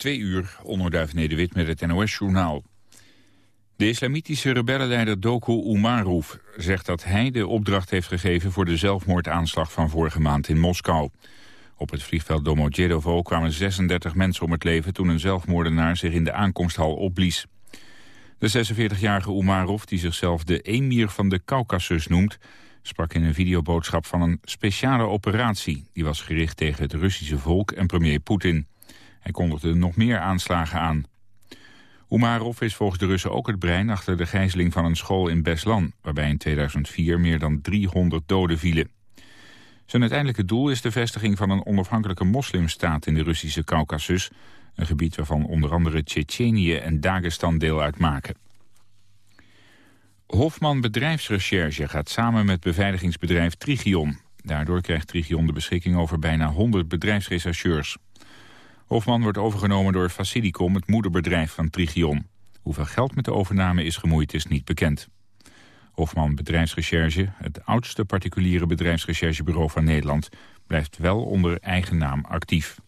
Twee uur, onderduif Nederwit met het NOS-journaal. De islamitische rebellenleider Doku Umarov zegt dat hij de opdracht heeft gegeven voor de zelfmoordaanslag van vorige maand in Moskou. Op het vliegveld Domodedovo kwamen 36 mensen om het leven toen een zelfmoordenaar zich in de aankomsthal opblies. De 46-jarige Umarov, die zichzelf de emir van de Caucasus noemt, sprak in een videoboodschap van een speciale operatie. Die was gericht tegen het Russische volk en premier Poetin. Hij kondigde nog meer aanslagen aan. Umarov is volgens de Russen ook het brein achter de gijzeling van een school in Beslan... waarbij in 2004 meer dan 300 doden vielen. Zijn uiteindelijke doel is de vestiging van een onafhankelijke moslimstaat in de Russische Caucasus... een gebied waarvan onder andere Tsjetsjenië en Dagestan deel uitmaken. Hofman Bedrijfsrecherche gaat samen met beveiligingsbedrijf Trigion. Daardoor krijgt Trigion de beschikking over bijna 100 bedrijfsrechercheurs. Hofman wordt overgenomen door Facilicom, het moederbedrijf van Trigion. Hoeveel geld met de overname is gemoeid is niet bekend. Hofman Bedrijfsrecherche, het oudste particuliere bedrijfsrecherchebureau van Nederland... blijft wel onder eigen naam actief.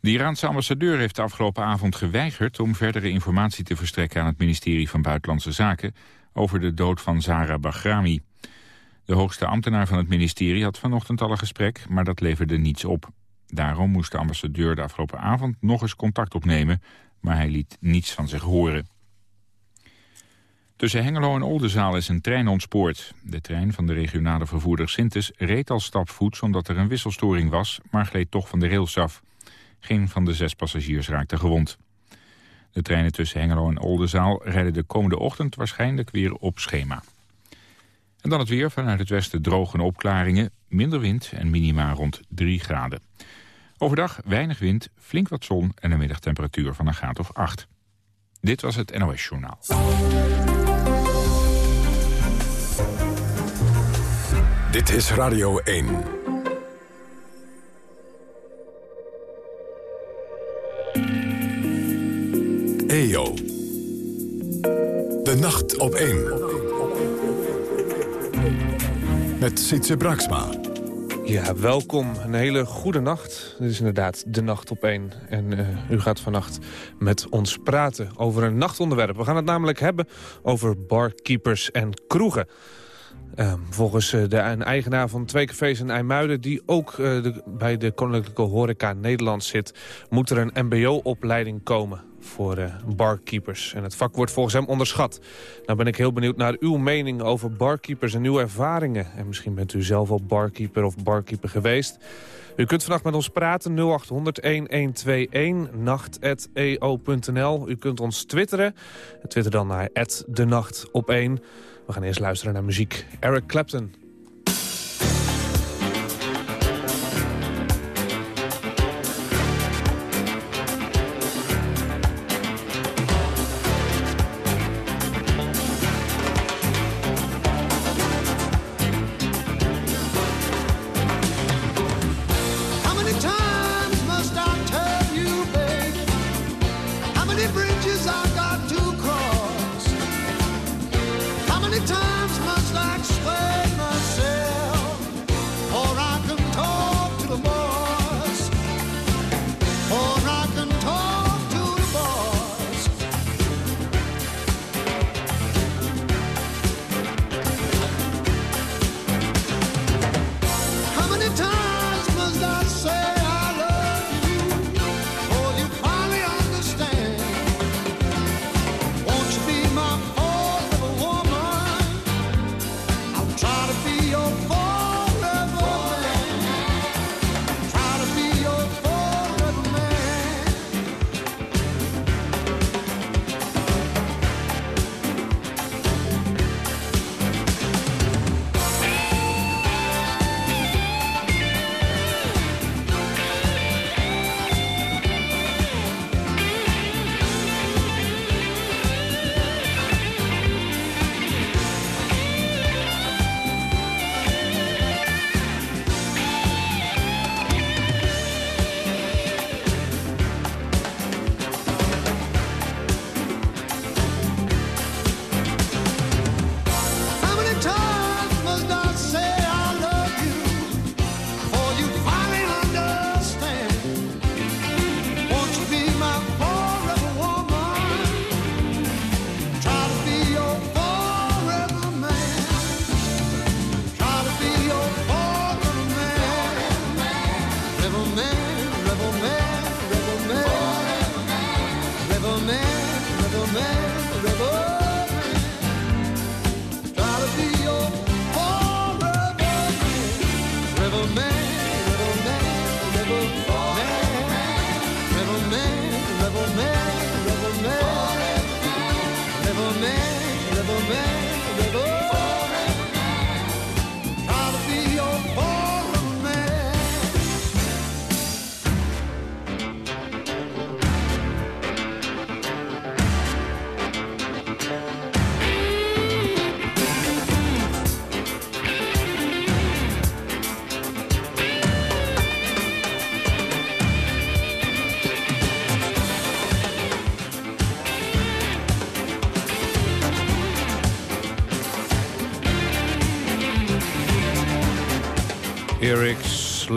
De Iraanse ambassadeur heeft de afgelopen avond geweigerd... om verdere informatie te verstrekken aan het ministerie van Buitenlandse Zaken... over de dood van Zara Bahrami. De hoogste ambtenaar van het ministerie had vanochtend al een gesprek... maar dat leverde niets op. Daarom moest de ambassadeur de afgelopen avond nog eens contact opnemen... maar hij liet niets van zich horen. Tussen Hengelo en Oldenzaal is een trein ontspoord. De trein van de regionale vervoerder Sintes reed al stapvoets omdat er een wisselstoring was... maar gleed toch van de rails af. Geen van de zes passagiers raakte gewond. De treinen tussen Hengelo en Oldenzaal rijden de komende ochtend waarschijnlijk weer op schema. En dan het weer. Vanuit het westen droge opklaringen, minder wind en minima rond 3 graden. Overdag weinig wind, flink wat zon en een middagtemperatuur van een graad of 8. Dit was het NOS Journaal. Dit is Radio 1. EO. De nacht op 1. Met Sietse Braksma. Ja, welkom. Een hele goede nacht. Dit is inderdaad de nacht op één. En uh, u gaat vannacht met ons praten over een nachtonderwerp. We gaan het namelijk hebben over barkeepers en kroegen. Uh, volgens uh, de een eigenaar van twee cafés in IJmuiden... die ook de, bij de Koninklijke Horeca Nederland zit... moet er een mbo-opleiding komen voor uh, barkeepers. En het vak wordt volgens hem onderschat. Nou ben ik heel benieuwd naar uw mening over barkeepers en uw ervaringen. En misschien bent u zelf al barkeeper of barkeeper geweest. U kunt vannacht met ons praten 0800-1121, nacht.eo.nl. U kunt ons twitteren. Twitter dan naar de nacht op 1. We gaan eerst luisteren naar muziek. Eric Clapton.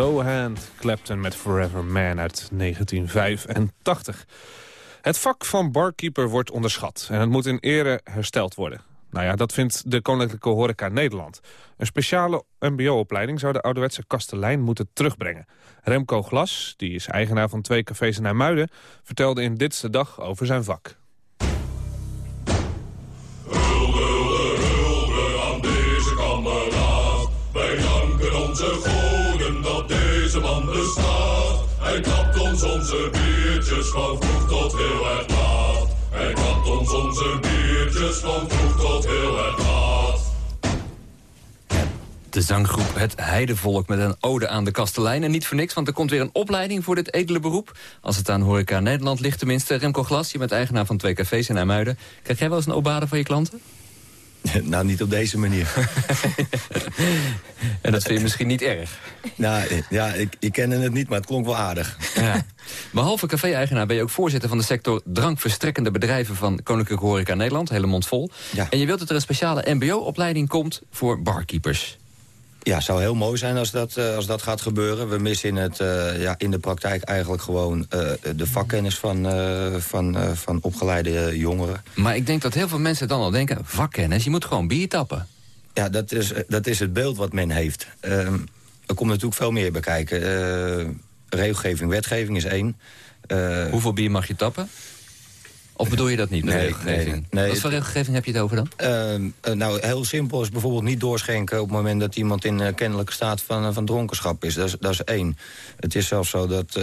Slowhand Clapton met Forever Man uit 1985. Het vak van barkeeper wordt onderschat en het moet in ere hersteld worden. Nou ja, dat vindt de Koninklijke Horeca Nederland. Een speciale mbo-opleiding zou de ouderwetse kastelein moeten terugbrengen. Remco Glas, die is eigenaar van twee cafés in Muiden, vertelde in Ditste Dag over zijn vak. Van vroeg tot heel erg laat. Hij kapt ons onze biertjes van vroeg tot heel erg laat. De zanggroep Het Heidevolk met een ode aan de kastelein. En niet voor niks, want er komt weer een opleiding voor dit edele beroep. Als het aan Horeca Nederland ligt tenminste. Remco Glas, je bent eigenaar van twee cafés in IJmuiden. Krijg jij wel eens een obade van je klanten? Nou, niet op deze manier. en dat vind je misschien niet erg? Nou, ja, ik, ik kende het niet, maar het klonk wel aardig. Ja. Behalve café-eigenaar ben je ook voorzitter van de sector drankverstrekkende bedrijven van Koninklijke Horeca Nederland, hele mond vol. Ja. En je wilt dat er een speciale mbo-opleiding komt voor barkeepers. Ja, het zou heel mooi zijn als dat, uh, als dat gaat gebeuren. We missen in, het, uh, ja, in de praktijk eigenlijk gewoon uh, de vakkennis van, van, van opgeleide jongeren. Maar ik denk dat heel veel mensen dan al denken... vakkennis, je moet gewoon bier tappen. Ja, dat is, dat is het beeld wat men heeft. Ehm, er komt natuurlijk veel meer bij kijken. regelgeving, wetgeving is één. Hoeveel bier mag je tappen? Of bedoel je dat niet, nee, regelgeving? Nee, Wat voor regelgeving heb je het over dan? Ehm, eh, nou, heel simpel is bijvoorbeeld niet doorschenken... op het moment dat iemand in uh, kennelijke staat van, uh, van dronkenschap is. Dat, is. dat is één. Het is zelfs zo dat,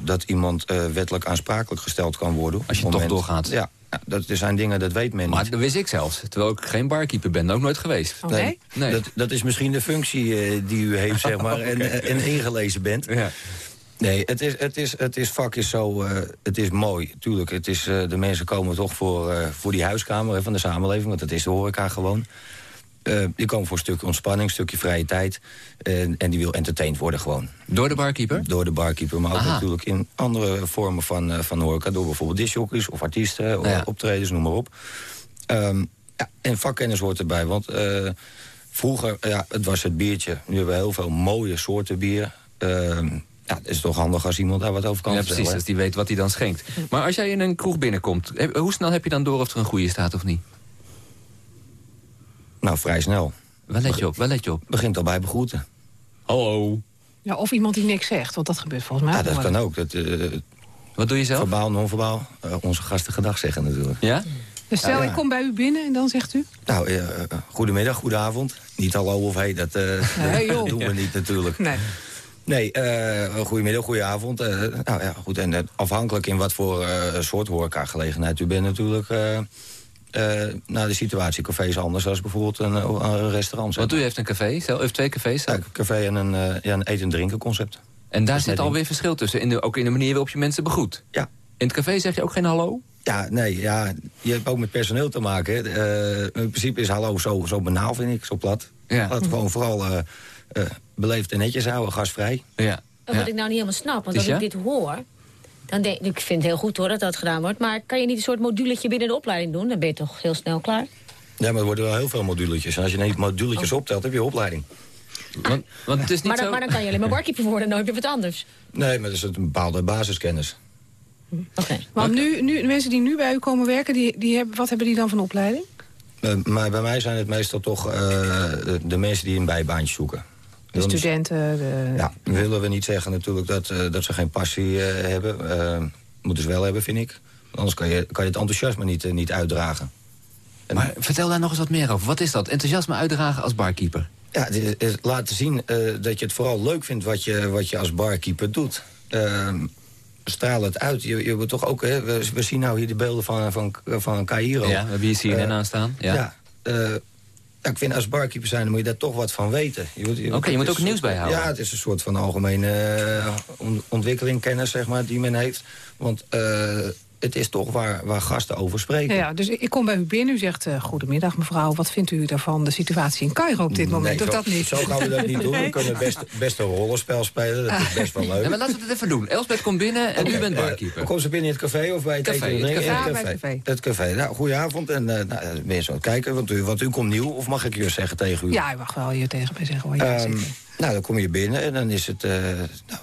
dat iemand wettelijk aansprakelijk gesteld kan worden. Als je toch doorgaat? Ja, ja, dat zijn dingen, dat weet men Maar dat wist ik zelfs, terwijl ik geen barkeeper ben. Ook nooit geweest. Nee? nee. Dat, dat is misschien de functie die u heeft, zeg maar, en, en ingelezen bent. Ja. Nee, het, is, het, is, het is vak is zo, uh, het is mooi, tuurlijk. Het is, uh, de mensen komen toch voor, uh, voor die huiskamer van de samenleving, want dat is de horeca gewoon. die komen voor een stukje ontspanning, een stukje vrije tijd. en die wil entertained worden gewoon. Door de barkeeper? Door de barkeeper, maar ook natuurlijk in andere vormen van, van horeca. Door bijvoorbeeld disjockeys of artiesten, of optredens, noem maar op. Um, ja, en vakkennis hoort erbij, want vroeger, ja, het was het biertje. Nu hebben we heel veel mooie soorten bier. Ehm, ja, het is toch handig als iemand daar wat over kan ja, vertellen. precies, dus die weet wat hij dan schenkt. Maar als jij in een kroeg binnenkomt, hoe snel heb je dan door of er een goede staat of niet? Nou, vrij snel. Waar let je op? Waar let je op? Begint al bij begroeten. Hallo. Ja, of iemand die niks zegt, want dat gebeurt volgens mij. Ja, dat kan ook. Dat, uh, wat doe je zelf? Verbaal, non-verbaal. Uh, onze gasten gedag zeggen natuurlijk. Ja? Dus stel, ik kom bij u binnen en dan zegt u? Nou, uh, goedemiddag, goedenavond. Niet hallo of hey, dat, nee, dat doen we niet natuurlijk. Nee. Nee, uh, goedemiddag, goedenavond. Uh, nou ja, goed. En uh, afhankelijk in wat voor soort horeca-gelegenheid u bent natuurlijk... nou, de situatie café is anders dan bijvoorbeeld een, een restaurant. Want u heeft een café, u heeft twee cafés? Ja, een café en een, ja, een eten- en drinken concept. En daar zit alweer verschil tussen, in de, ook in de manier waarop je mensen begroet? Ja. In het café zeg je ook geen hallo? Ja, nee, ja, je hebt ook met personeel te maken. in principe is hallo zo, zo banaal, vind ik, zo plat. Ja. Laat gewoon vooral uh, beleefd en netjes houden, gasvrij. Ja. Wat ik nou niet helemaal snap, want als ik dit hoor... Dan denk, ik vind het heel goed hoor dat dat gedaan wordt... maar kan je niet een soort moduletje binnen de opleiding doen? Dan ben je toch heel snel klaar? Ja, maar er worden wel heel veel moduletjes. En als je niet moduletjes oh. optelt, heb je opleiding. Want, want het is niet maar, dan, zo... maar dan kan je alleen maar barkeeper worden, dan heb je wat anders. Nee, maar dat is een bepaalde basiskennis. Hm. Oké. Maar nu, nu, de mensen die nu bij u komen werken, die, die hebben, wat hebben die dan van opleiding? Uh, maar bij mij zijn het meestal toch uh, de, de mensen die een bijbaantje zoeken. De studenten? De... Ja, willen we niet zeggen natuurlijk dat, dat ze geen passie hebben. moeten ze wel hebben, vind ik. Anders kan je, kan je het enthousiasme niet, niet uitdragen. Maar vertel daar nog eens wat meer over. Wat is dat? Enthousiasme uitdragen als barkeeper? Ja, laten zien dat je het vooral leuk vindt wat je, wat je als barkeeper doet. Uh, straal het uit. Je, je toch ook, hè, we, zien nou hier de beelden van, van, van Cairo. Ja, we hebben hier CNN uh, aan staan. Ja, ja uh, ik vind als barkeeper zijn, dan moet je daar toch wat van weten. Oké, je moet ook nieuws bijhouden. Ja, het is een soort van algemene uh, ontwikkeling, kennis, zeg maar, die men heeft. Want het is toch waar, waar gasten over spreken. Ja, dus ik kom bij u binnen. U zegt, uh, goedemiddag mevrouw, wat vindt u daarvan de situatie in Cairo op dit moment? Nee, zo, dat niet? Zo gaan we dat niet doen. We kunnen best, best een rollenspel spelen. Dat is best wel leuk. Ja, maar laten we het even doen. Elspeth komt binnen en u bent barkeeper. Komt ze binnen in het café of bij het café, eten? Het café. Ja, het café. Het café. Het café. Nou, goedenavond. En uh, nou, mensen aan kijken, want u, want u komt nieuw. Of mag ik u zeggen tegen u? Ja, u mag wel hier tegen mij zeggen. Hoor. Ja, um, nou, dan kom je binnen en dan is het uh,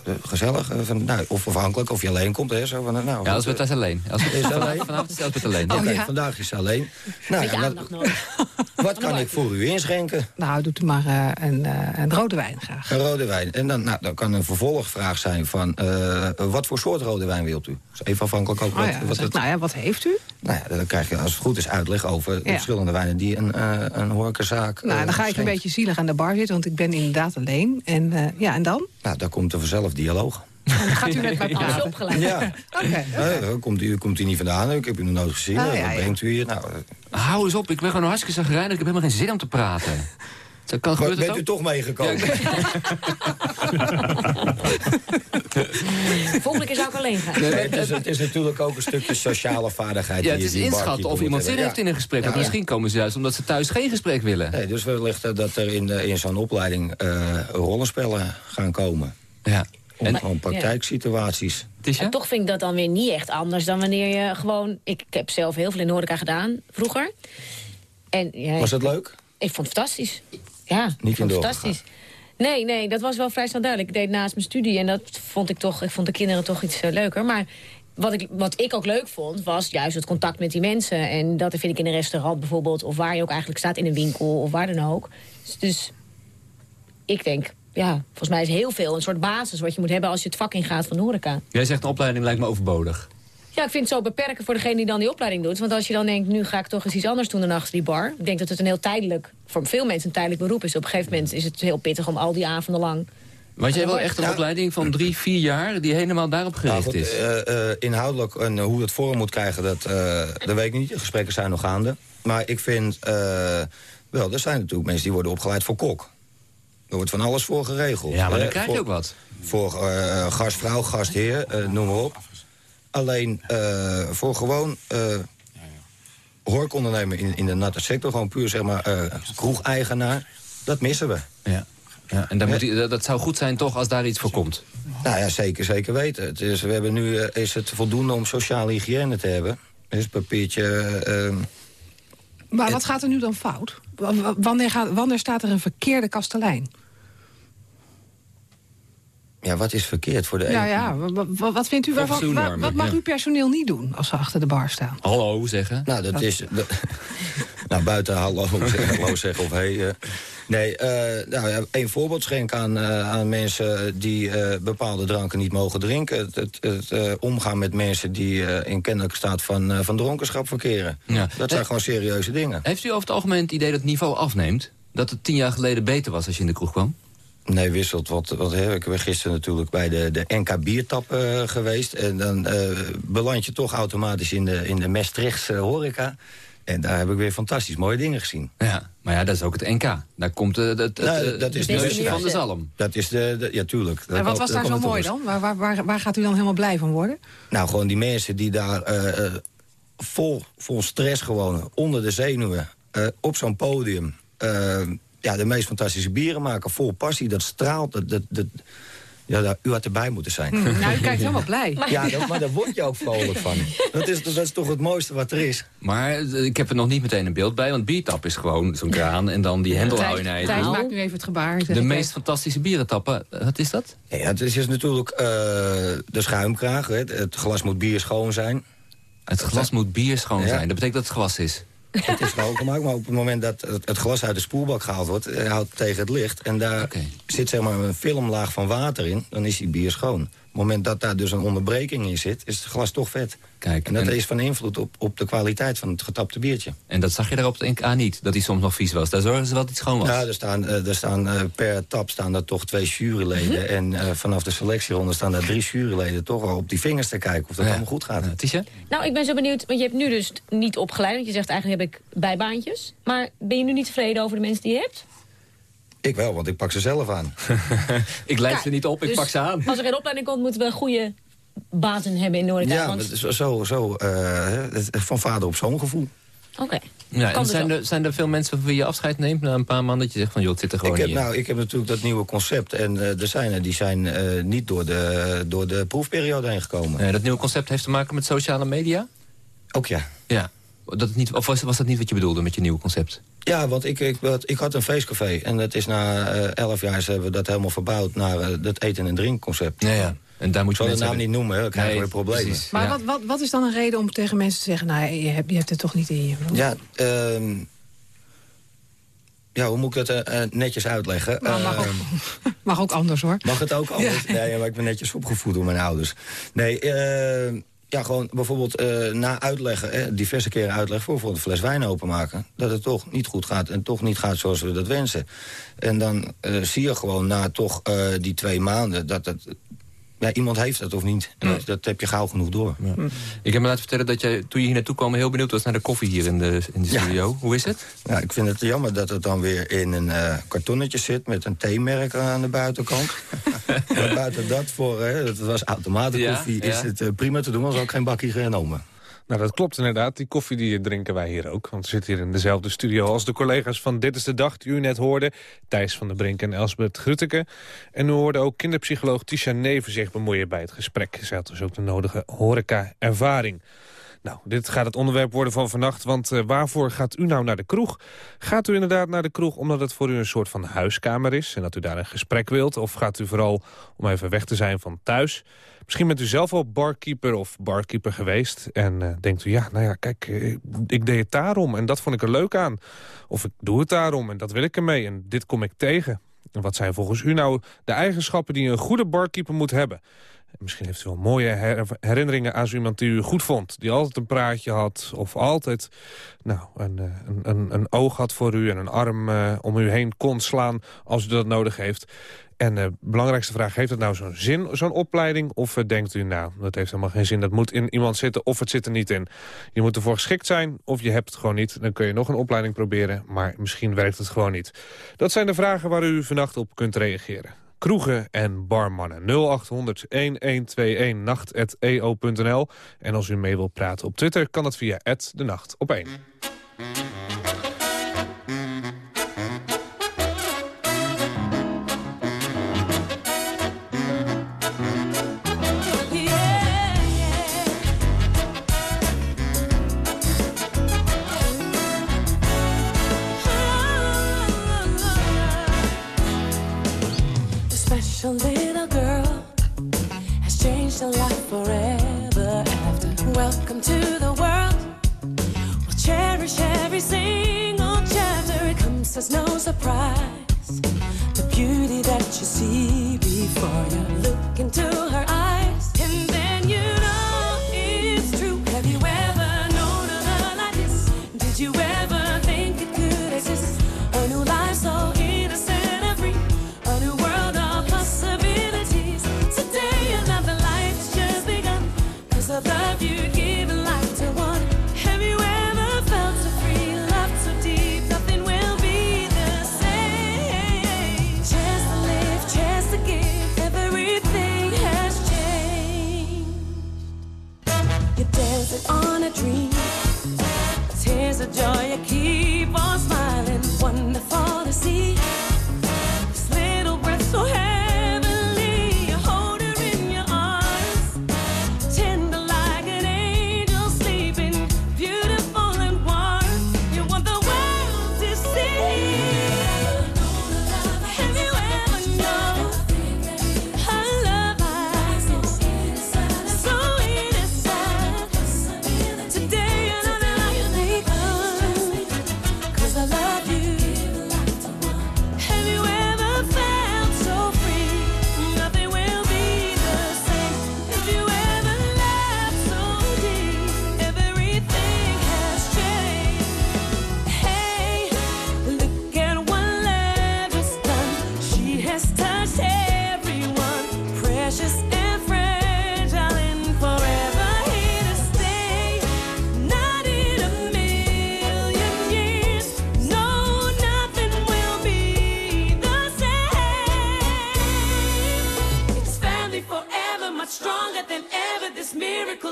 nou, gezellig. Uh, van, nou, of afhankelijk of je alleen komt. Hè, zo van, nou, ja, als we het alleen. Als het is alleen. Vanavond is het alleen. Oh, okay, ja. Vandaag is ze alleen. Nou, ja, wat, wat kan ik voor u inschenken? Nou, doet u maar uh, een, een, rode wijn graag. Een rode wijn. En dan, nou, dan kan een vervolgvraag zijn van... wat voor soort rode wijn wilt u? Dus even afhankelijk ook. Oh, wat, wat het, nou ja, wat heeft u? Nou ja, dan krijg je als het goed is uitleg over de verschillende wijnen... die een, een horecazaak Nou, dan ga ik een beetje zielig aan de bar zitten... want ik ben inderdaad alleen. En ja, en dan? Nou, dan komt er vanzelf dialoog. Dan gaat u met mij praten. opgeleid. Ja. Okay, okay. Nee, komt, u, komt u niet vandaan. Ik heb u nog nooit gezien. Oh, wat ja, ja. brengt u hier? Nou, Hou eens op, ik ben gewoon hartstikke zagrijnig. Ik heb helemaal geen zin om te praten. Zo kan, maar bent het u toch meegekomen? Volgende keer zou ik alleen gaan. Nee, het, is, het is natuurlijk ook een stukje sociale vaardigheid. Ja, die het is inschatten of iemand zin heeft in een gesprek. Ja. Want misschien komen ze juist omdat ze thuis geen gesprek willen. Nee, dus wellicht dat er in, eh, in zo'n opleiding eh, rollenspellen gaan komen. Ja. Om En- gewoon praktijksituaties. En toch vind ik dat dan weer niet echt anders dan wanneer je gewoon... Ik heb zelf heel veel in de horeca gedaan, vroeger. En, ja, Was het leuk? Ik vond het fantastisch. Ja, ik in fantastisch. Nee, nee, dat was wel vrij snel duidelijk. Ik deed naast mijn studie en dat vond ik toch... Ik vond de kinderen toch iets eh, leuker. Maar wat ik, wat ik ook leuk vond, was juist het contact met die mensen. En dat vind ik in een restaurant bijvoorbeeld... of waar je ook eigenlijk staat, in een winkel of waar dan ook. Dus, dus ik denk, ja, volgens mij is heel veel een soort basis... wat je moet hebben als je het vak ingaat van de horeca. Jij zegt een opleiding lijkt me overbodig. Ja, ik vind het zo beperken voor degene die dan die opleiding doet. Want als je dan denkt, nu ga ik toch eens iets anders doen dan achter die bar. Ik denk dat het een heel tijdelijk, voor veel mensen een tijdelijk beroep is. Op een gegeven moment is het heel pittig om al die avonden lang... Want jij wil echt een opleiding van drie, vier jaar... die helemaal daarop Nou, gericht goed, is. eh, eh, inhoudelijk en hoe het vorm moet krijgen, dat, eh, dat weet ik niet. De gesprekken zijn nog gaande. Maar ik vind, eh, wel, er zijn natuurlijk mensen die worden opgeleid voor kok. Er wordt van alles voor geregeld. ja, maar dan krijg je voor- ook wat. Voor eh, gastvrouw, gastheer, eh, noem maar op. Alleen eh, voor gewoon eh horecaondernemer in, in de natte sector... gewoon puur, zeg maar, eh kroegeigenaar, dat missen we. Ja. Ja, en dan moet die- dat- zou goed zijn toch als daar iets voor komt. Nou ja, zeker, zeker weten. Het is, we hebben nu, is het voldoende om sociale hygiëne te hebben? Is papiertje... eh, Maar wat gaat er nu dan fout? W- Wanneer, gaat, wanneer staat er een verkeerde kastelein? Ja, wat is verkeerd voor de Ja, een? ja. Wat vindt u waarvan? wa- Wat mag ja. uw personeel niet doen als ze achter de bar staan? Hallo zeggen. Nou, dat is... dat- nou, buiten hallo, zeggen- hallo zeggen of hey. eh. nee, eh, nou, ja, een voorbeeld schenk aan, eh, aan mensen die eh, bepaalde dranken niet mogen drinken. Het, het, het, eh, omgaan met mensen die eh, in kennelijke staat van, eh, van dronkenschap verkeren. Ja. Dat zijn gewoon serieuze dingen. Heeft u over het algemeen het idee dat het niveau afneemt? Dat het tien jaar geleden beter was als je in de kroeg kwam? Nee, wisselt. Want, want hè, ik ben gisteren natuurlijk bij de, de NK Biertap eh, geweest. En dan eh, beland je toch automatisch in de, in de Maastrichtse horeca. En daar heb ik weer fantastisch mooie dingen gezien. Ja, maar ja, dat is ook het NK. Daar komt uh, het, Nou, het, dat is het de neusje beste van de zalm. Dat is de, de- ja, tuurlijk. En wat was daar zo mooi dan? Waar, waar, waar, waar gaat u dan helemaal blij van worden? Nou, gewoon die mensen die daar eh, eh, vol, vol stress gewoon, onder de zenuwen, eh, op zo'n podium... ja, de meest fantastische bieren maken, vol passie, dat straalt. Dat, dat, dat, ja, daar- u had erbij moeten zijn. Hm, nou, u kijkt helemaal blij. Ja, dat, maar daar word je ook vrolijk van. Dat is, dat is toch het mooiste wat er is. Maar eh, ik heb er nog niet meteen een beeld bij, want biertap is gewoon zo'n kraan... en dan die hendel hou je naar je Thijs maakt nu even het gebaar. De meest even. fantastische bierentappen, eh, wat is dat? Ja, het is dus natuurlijk eh, de schuimkraag. Hè. Het glas moet bier schoon zijn. Het glas moet bier schoon Ja. zijn. Dat betekent dat het gewas is. Het is schoongemaakt, maar op het moment dat het glas uit de spoelbak gehaald wordt... Eh, houdt tegen het licht. En daar zit zeg maar een filmlaag van water in... dan is die bier schoon het moment dat daar dus een onderbreking in zit... is het glas toch vet. Kijk, en dat is van invloed op, op de kwaliteit van het getapte biertje. En dat zag je daarop op A niet, dat hij soms nog vies was. Daar zorgen ze wel dat hij schoon was. Ja, er staan, uh, er staan uh, per tap staan er toch twee juryleden. Mhm. En uh, vanaf de selectieronde staan er drie juryleden... toch wel op die vingers te kijken of dat allemaal goed gaat. Tisha? Nou, ik ben zo benieuwd, want je hebt nu dus niet opgeleid... want je zegt eigenlijk heb ik bijbaantjes. Maar ben je nu niet tevreden over de mensen die je hebt? Ik wel, want ik pak ze zelf aan. ik leid ze niet op, ik dus pak ze aan. Als er geen opleiding komt, moeten we een goede bazen hebben in Noord Ja, want... zo, zo uh, van vader op zo'n gevoel. Oké. Ja, en dus zijn, er, zijn er veel mensen van wie je afscheid neemt na een paar maanden... dat je zegt van, joh, het zit er gewoon ik heb, Nou, ik heb natuurlijk dat nieuwe concept. En uh, er zijn er, die zijn uh, niet door de, door de proefperiode heen gekomen. Nee, dat nieuwe concept heeft te maken met sociale media? Ook ja. Ja. Dat niet, of was, was dat niet wat je bedoelde met je nieuwe concept? Ja, want ik, ik, ik had een feestcafé. En dat is na uh, elf jaar hebben we dat helemaal verbouwd naar uh, dat eten- en drinkconcept. Ja, ja. En daar moet je ik zal de naam niet noemen, dan krijgen nee, we problemen. Precies. Maar ja. wat, wat, wat is dan een reden om tegen mensen te zeggen... nou, je hebt, je hebt het toch niet in je? Ja, uh, ja, hoe moet ik dat uh, netjes uitleggen? Maar mag, ook, mag ook anders, hoor. Mag het ook anders? Ja. Nee, maar ik ben netjes opgevoed door mijn ouders. Nee, uh, ja, gewoon bijvoorbeeld uh, na uitleggen, diverse keren uitleggen... voor bijvoorbeeld een fles wijn openmaken... dat het toch niet goed gaat en toch niet gaat zoals we dat wensen. En dan uh, zie je gewoon na toch uh, die twee maanden... dat het ja, iemand heeft het of niet. En dat, dat, heb je gauw genoeg door. Ja. Ik heb me laten vertellen dat jij, toen je hier naartoe kwam... heel benieuwd was naar de koffie hier in de, in de studio. Ja. Hoe is het? Ja, ik vind het jammer dat het dan weer in een uh, kartonnetje zit... met een theemerk aan de buitenkant. maar buiten dat, voor, hè, dat was automatenkoffie... Ja, is het uh, prima te doen als ook geen bakkie genomen. Nou, dat klopt inderdaad. Die koffie die drinken wij hier ook. Want we zitten hier in dezelfde studio als de collega's van Dit is de Dag... die u net hoorde. Thijs van der Brink en Elsbeth Grutteke. En u hoorde ook kinderpsycholoog Tisha Neven zich bemoeien bij het gesprek. Ze had dus ook de nodige horeca-ervaring. Nou, dit gaat het onderwerp worden van vannacht, want uh, waarvoor gaat u nou naar de kroeg? Gaat u inderdaad naar de kroeg omdat het voor u een soort van huiskamer is... en dat u daar een gesprek wilt? Of gaat u vooral om even weg te zijn van thuis? Misschien bent u zelf al barkeeper of barkeeper geweest... en uh, denkt u, ja, nou ja, kijk, uh, ik deed het daarom en dat vond ik er leuk aan. Of ik doe het daarom en dat wil ik ermee en dit kom ik tegen. En wat zijn volgens u nou de eigenschappen die een goede barkeeper moet hebben? Misschien heeft u wel mooie herinneringen aan zo iemand die u goed vond. Die altijd een praatje had of altijd nou, een, een, een, een oog had voor u... en een arm uh, om u heen kon slaan als u dat nodig heeft. En de belangrijkste vraag, heeft het nou zo'n zin, zo'n opleiding? Of denkt u, nou, dat heeft helemaal geen zin. Dat moet in iemand zitten of het zit er niet in. Je moet ervoor geschikt zijn of je hebt het gewoon niet. Dan kun je nog een opleiding proberen, maar misschien werkt het gewoon niet. Dat zijn de vragen waar u vannacht op kunt reageren kroegen en barmannen. 0800-1121 nacht.eo.nl. En als u mee wilt praten op Twitter kan dat via de nacht op 1. forever after. Welcome to the world. We'll cherish every single chapter. It comes as no surprise. The beauty that you see before you. Look into her eyes.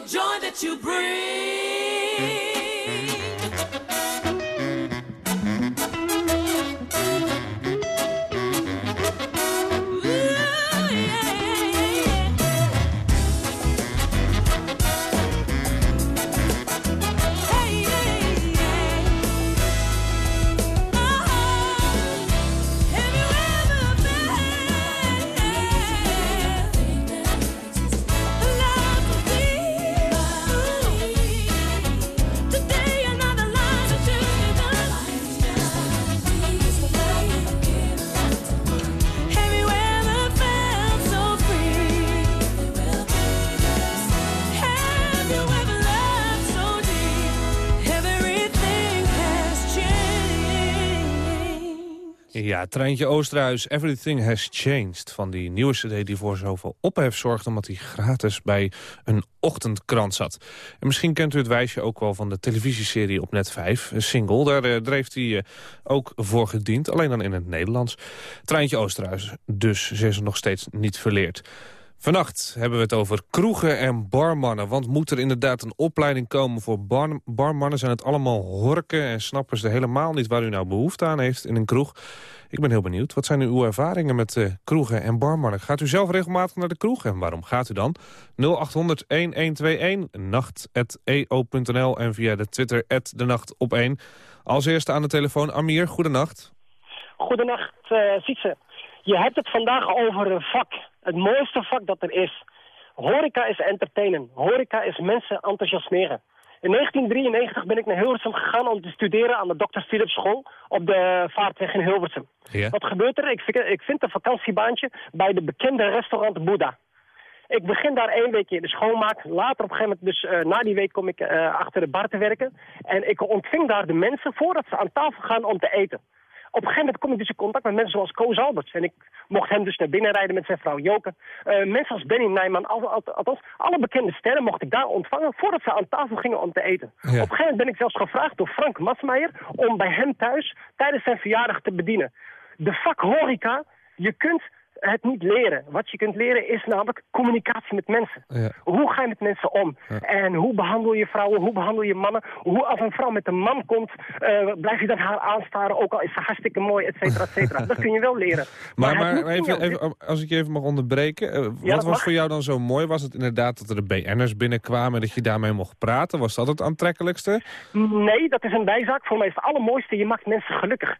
Joy that you bring. Treintje Oosterhuis, Everything Has Changed... van die nieuwe cd die voor zoveel ophef zorgde... omdat hij gratis bij een ochtendkrant zat. En misschien kent u het wijsje ook wel van de televisieserie op Net 5, een single. Daar uh, dreef hij uh, ook voor gediend, alleen dan in het Nederlands. Treintje Oosterhuis, dus ze is er nog steeds niet verleerd. Vannacht hebben we het over kroegen en barmannen. Want moet er inderdaad een opleiding komen voor bar barmannen? Zijn het allemaal horken en snappen ze helemaal niet waar u nou behoefte aan heeft in een kroeg? Ik ben heel benieuwd. Wat zijn uw ervaringen met uh, kroegen en barmannen? Gaat u zelf regelmatig naar de kroeg? En waarom gaat u dan? 0800-1121, nacht.eo.nl en via de Twitter, de nacht op 1. Als eerste aan de telefoon, Amir, goedenacht. Goedenacht, uh, Sietse. Je hebt het vandaag over een vak. Het mooiste vak dat er is. Horeca is entertainen. Horeca is mensen enthousiasmeren. In 1993 ben ik naar Hilversum gegaan om te studeren aan de Dr. Philips School op de vaartweg in Hilversum. Ja. Wat gebeurt er? Ik vind, ik vind een vakantiebaantje bij de bekende restaurant Boeddha. Ik begin daar één weekje in de schoonmaak. Later op een gegeven moment, dus uh, na die week kom ik uh, achter de bar te werken. En ik ontving daar de mensen voordat ze aan tafel gaan om te eten op een gegeven moment kom ik dus in contact met mensen zoals Koos Alberts. En ik mocht hem dus naar binnen rijden met zijn vrouw Joke. Uh, mensen als Benny Nijman, al, al, althans alle bekende sterren mocht ik daar ontvangen voordat ze aan tafel gingen om te eten. Ja. Op een gegeven moment ben ik zelfs gevraagd door Frank Masmeijer om bij hem thuis tijdens zijn verjaardag te bedienen. De vak horeca, je kunt het niet leren. Wat je kunt leren is namelijk communicatie met mensen. Ja. Hoe ga je met mensen om? Ja. En hoe behandel je vrouwen? Hoe behandel je mannen? Hoe als een vrouw met een man komt, uh, blijf je dan haar aanstaren, ook al is ze hartstikke mooi, et cetera, et cetera. dat kun je wel leren. Maar, maar, maar even, even, als ik je even mag onderbreken, uh, Ja, wat was mag. voor jou dan zo mooi? Was het inderdaad dat er de BN'ers binnenkwamen en dat je daarmee mocht praten? Was dat het aantrekkelijkste? Nee, dat is een bijzaak. Voor mij is het allermooiste, je maakt mensen gelukkig.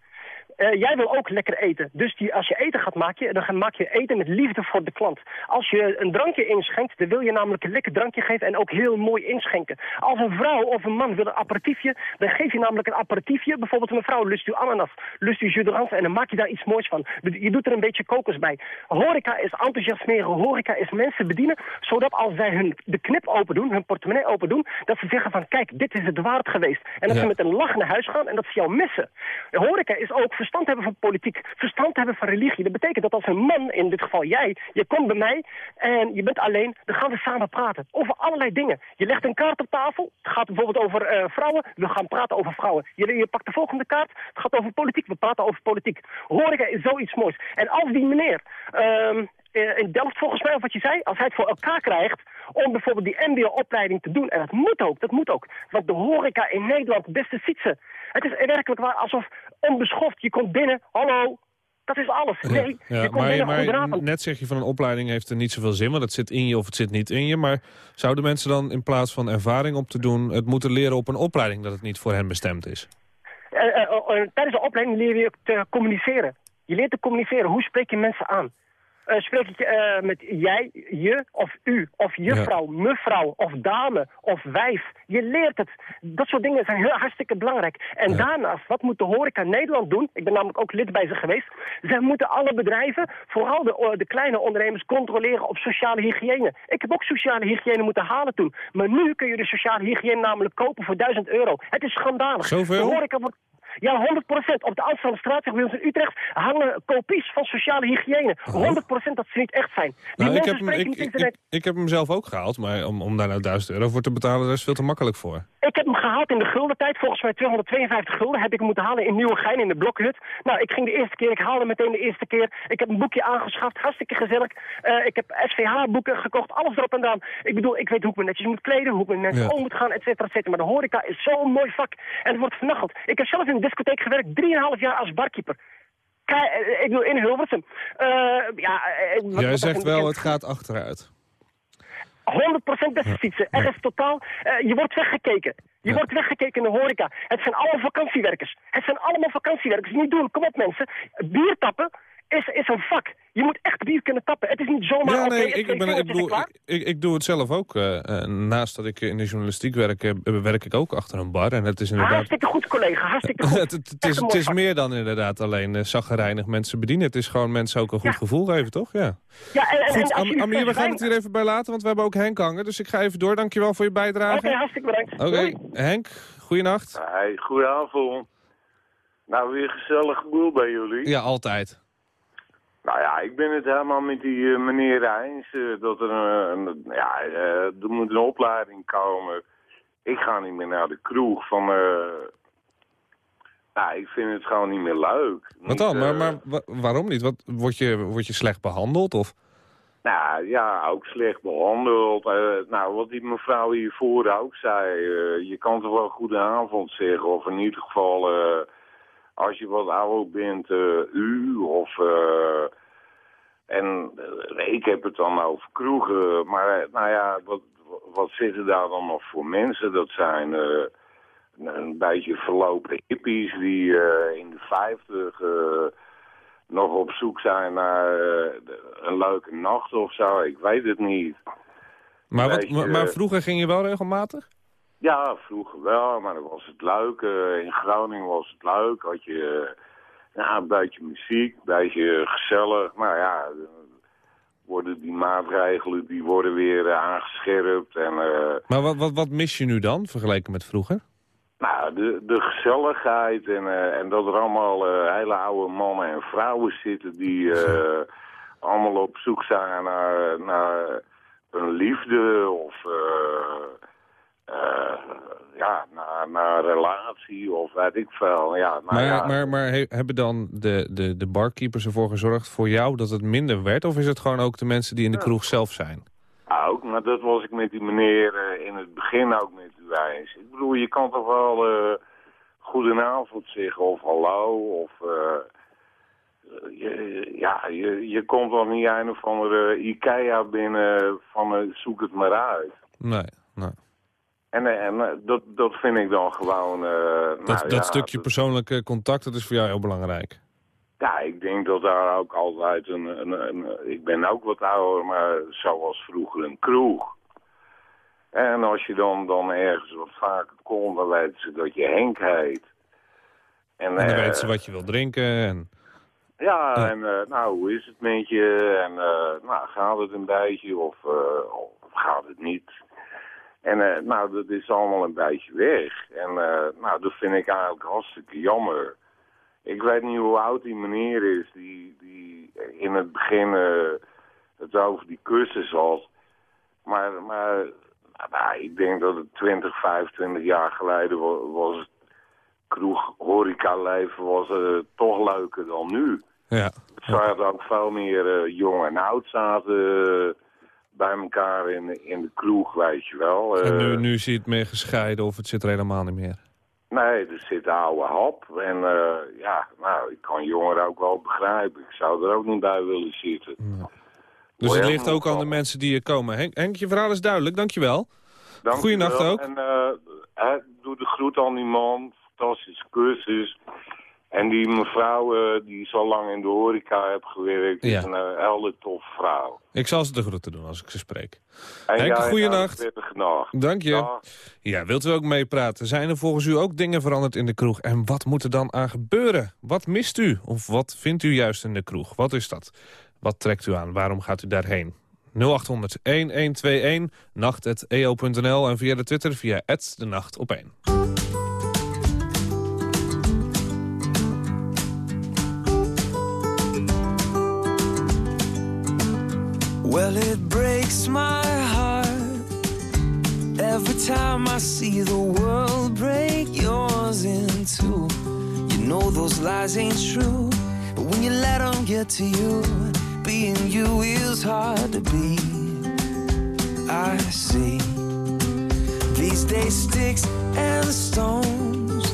Uh, jij wil ook lekker eten. Dus die, als je eten gaat maken, dan maak je eten met liefde voor de klant. Als je een drankje inschenkt, dan wil je namelijk een lekker drankje geven en ook heel mooi inschenken. Als een vrouw of een man wil een aperitiefje, dan geef je namelijk een aperitiefje. Bijvoorbeeld een vrouw lust u ananas, lust u jus en dan maak je daar iets moois van. Je doet er een beetje kokos bij. Horeca is enthousiasmeren, horeca is mensen bedienen, zodat als zij hun de knip open doen, hun portemonnee open doen, dat ze zeggen van kijk, dit is het waard geweest. En dat Ja. ze met een lach naar huis gaan en dat ze jou missen. Horeca is ook verstand hebben van politiek, verstand hebben van religie. Dat betekent dat als een man, in dit geval jij, je komt bij mij en je bent alleen, dan gaan we samen praten over allerlei dingen. Je legt een kaart op tafel, het gaat bijvoorbeeld over eh, vrouwen, we gaan praten over vrouwen. Je, je pakt de volgende kaart, het gaat over politiek, we praten over politiek. Horeca is zoiets moois. En als die meneer... ehm, eh, in Delft volgens mij, of wat je zei, als hij het voor elkaar krijgt om bijvoorbeeld die mbo-opleiding te doen. En dat moet ook, dat moet ook. Want de horeca in Nederland, beste fietsen. Het is werkelijk waar alsof onbeschoft, je komt binnen, hallo, dat is alles. Nee, Ja, je komt maar, binnen, maar net zeg je van een opleiding heeft er niet zoveel zin, want het zit in je of het zit niet in je. Maar zouden mensen dan in plaats van ervaring op te doen, het moeten leren op een opleiding dat het niet voor hen bestemd is? Eh, eh, eh, tijdens de opleiding leer je te communiceren. Je leert te communiceren. Hoe spreek je mensen aan? Eh, spreek ik eh, met jij, je of u, of juffrouw, mevrouw, of dame, of wijf. Je leert het. Dat soort dingen zijn heel hartstikke belangrijk. En daarnaast, wat moet de horeca Nederland doen? Ik ben namelijk ook lid bij ze geweest. Zij moeten alle bedrijven, vooral de, de kleine ondernemers, controleren op sociale hygiëne. Ik heb ook sociale hygiëne moeten halen toen. Maar nu kun je de sociale hygiëne namelijk kopen voor 1000 euro. Het is schandalig. Zoveel? De horeca wordt ja, 100%. Op de Amsterdamstraat ons in Utrecht hangen kopies van sociale hygiëne. 100% dat ze niet echt zijn. Die Nou, ik, heb hem, ik, ik, internet. ik, ik heb hem zelf ook gehaald, maar om, om daar nou 1000 euro voor te betalen, dat is veel te makkelijk voor. Ik heb hem gehaald in de guldentijd. Volgens mij 252 gulden heb ik hem moeten halen in Nieuwegein in de blokhut. Nou, ik ging de eerste keer, ik haalde meteen de eerste keer. Ik heb een boekje aangeschaft, hartstikke gezellig. Eh, ik heb SVH-boeken gekocht, alles erop en aan. Ik bedoel, ik weet hoe ik me netjes moet kleden, hoe ik mensen Ja. om moet gaan, et cetera, et cetera. Maar de horeca is zo'n mooi vak en het wordt vernacheld. Ik heb zelf in discotheek gewerkt, 3,5 jaar als barkeeper. Eh, ik bedoel, in Hilversum. Eh, ja, eh, wat- Jij wat zegt wel, het gaat achteruit. 100% beste fietsen. Er is totaal... je wordt weggekeken. Je wordt weggekeken in de horeca. Het zijn allemaal vakantiewerkers. Het zijn allemaal vakantiewerkers. Niet doen. Kom op mensen. Bier tappen is, is een vak. Je moet echt bier kunnen tappen. Het is niet zomaar... Ja, oké, nee, ik, ben, ik, bedoel, ik, ik, doe het zelf ook. eh, eh, naast dat ik in de journalistiek werk, eh, werk ik ook achter een bar. En het is inderdaad... Hartstikke goed, collega. Hartstikke goed. het, het, het Echt is, het is meer dan inderdaad alleen uh, zaggerijnig mensen bedienen. Het is gewoon mensen ook een goed Ja. gevoel geven, toch? Ja. Ja, en, en, Goed, en Am- Amir, we gaan het hier even bij laten, want we hebben ook Henk hangen. Dus ik ga even door. Dankjewel voor je bijdrage. Oké, hartstikke bedankt. Oké. Henk, goeienacht. Hey, goedenavond. Nou, weer gezellig boel bij jullie. Ja, altijd. Nou ja, ik ben het helemaal met die eh, meneer eens. eh, dat er een, een- ja, eh, er moet een opleiding komen. Ik ga niet meer naar de kroeg van... nou, ik vind het gewoon niet meer leuk. Wat Niet, dan? Maar, maar wa- waarom niet? Wat, word, je, word je slecht behandeld? Of? Nou ja, ook slecht behandeld. Eh, nou, wat die mevrouw hiervoor ook zei, je kan toch wel goedenavond zeggen. Of in ieder geval, als je wat ouder bent, eh, u. Of, eh, en eh, ik heb het dan over kroegen. Maar nou ja, wat, wat zitten daar dan nog voor mensen? Dat zijn een beetje verlopen hippies die in de vijftig... nog op zoek zijn naar een leuke nacht of zo. Ik weet het niet. Maar, wat, Beetje, maar, vroeger ging je wel regelmatig? Ja, vroeger wel, maar dan was het leuk. Eh, in Groningen was het leuk. Had je eh, ja, een beetje muziek, een beetje gezellig. Maar ja, eh, worden die maatregelen die worden weer aangescherpt. En Maar wat, wat, wat mis je nu dan, vergeleken met vroeger? nou, de, de gezelligheid en, en dat er allemaal hele oude mannen en vrouwen zitten die allemaal op zoek zijn naar, naar een liefde of eh, ja, naar, naar een relatie of weet ik veel. Ja, nou maar ja, maar, maar he- hebben dan de, de, de barkeepers ervoor gezorgd voor jou dat het minder werd? Of is het gewoon ook de mensen die in de kroeg zelf zijn? ook, maar dat was ik met die meneer eh, in het begin ook met u eens. Ik bedoel, je kan toch wel eh goedenavond zeggen of hallo of... je, ja, je, je komt dan niet een of andere Ikea binnen van zoek het maar uit. Nee, nee. En, eh, en eh, dat, dat vind ik dan gewoon... eh, Dat, nou dat ja, stukje persoonlijke contact, dat is voor jou heel belangrijk. Ja, ik denk dat daar ook altijd een, een, een... Ik ben ook wat ouder, maar zoals vroeger een kroeg. En als je dan, dan ergens wat vaker komt, dan weten ze dat je Henk heet. En, En dan weten ze wat je wil drinken. En... Ja, Ja. en nou, hoe is het met je? En nou, gaat het een beetje of, of gaat het niet? En eh, nou, dat is allemaal een beetje weg. En eh, nou, dat vind ik eigenlijk hartstikke jammer. Ik weet niet hoe oud die meneer is die, die in het begin eh, het over die cursus had. Maar, maar nou, ik denk dat het 20, 25 jaar geleden wa- was het kroeg horeca leven was toch leuker dan nu. Ja. Zodat ook veel meer jong en oud zaten bij elkaar in, in de kroeg, weet je wel. En nu, Eh, nu zie je het meer gescheiden of het zit er helemaal niet meer. Nee, er zit oude hap. En eh, ja, nou, ik kan jongeren ook wel begrijpen. Ik zou er ook niet bij willen zitten. Dus Hoor het ligt ook aan de mensen die hier komen. Henk, Henk, je verhaal is duidelijk, dankjewel. Dank Goeienacht ook. En eh, doe de groet aan die man. Fantastische cursus. En die mevrouw eh, die zo lang in de horeca heeft gewerkt, ja. is een eh, hele tof vrouw. Ik zal ze de groeten doen als ik ze spreek. En Henk, goeienacht. Dank je. Ja, wilt u ook meepraten? Zijn er volgens u ook dingen veranderd in de kroeg? En wat moet er dan aan gebeuren? Wat mist u? Of wat vindt u juist in de kroeg? Wat is dat? Wat trekt u aan? Waarom gaat u daarheen? 0800-1121, nacht.eo.nl en via de Twitter via @denachtop1. Well, it breaks my heart Every time I see the world break yours in two, you know those lies ain't true. But when you let them get to you, being you is hard to be. I see these days sticks and stones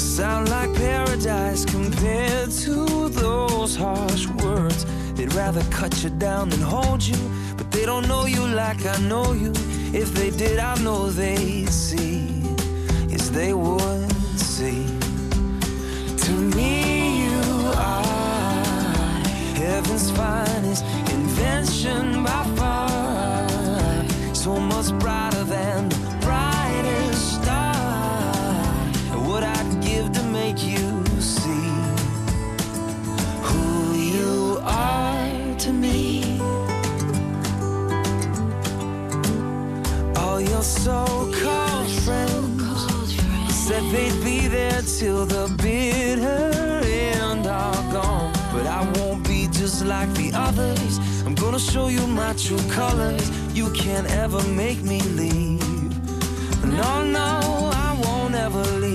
sound like paradise compared to those harsh words. Rather cut you down than hold you, but they don't know you like I know you. If they did, I know they'd see. Yes, they would see. To me, you are heaven's finest invention by far. So much brighter than the brightest star. What I'd give to make you see who you are so-called friends said they'd be there till the bitter end are gone. But I won't be just like the others. I'm gonna show you my true colors. You can't ever make me leave. No, no, I won't ever leave.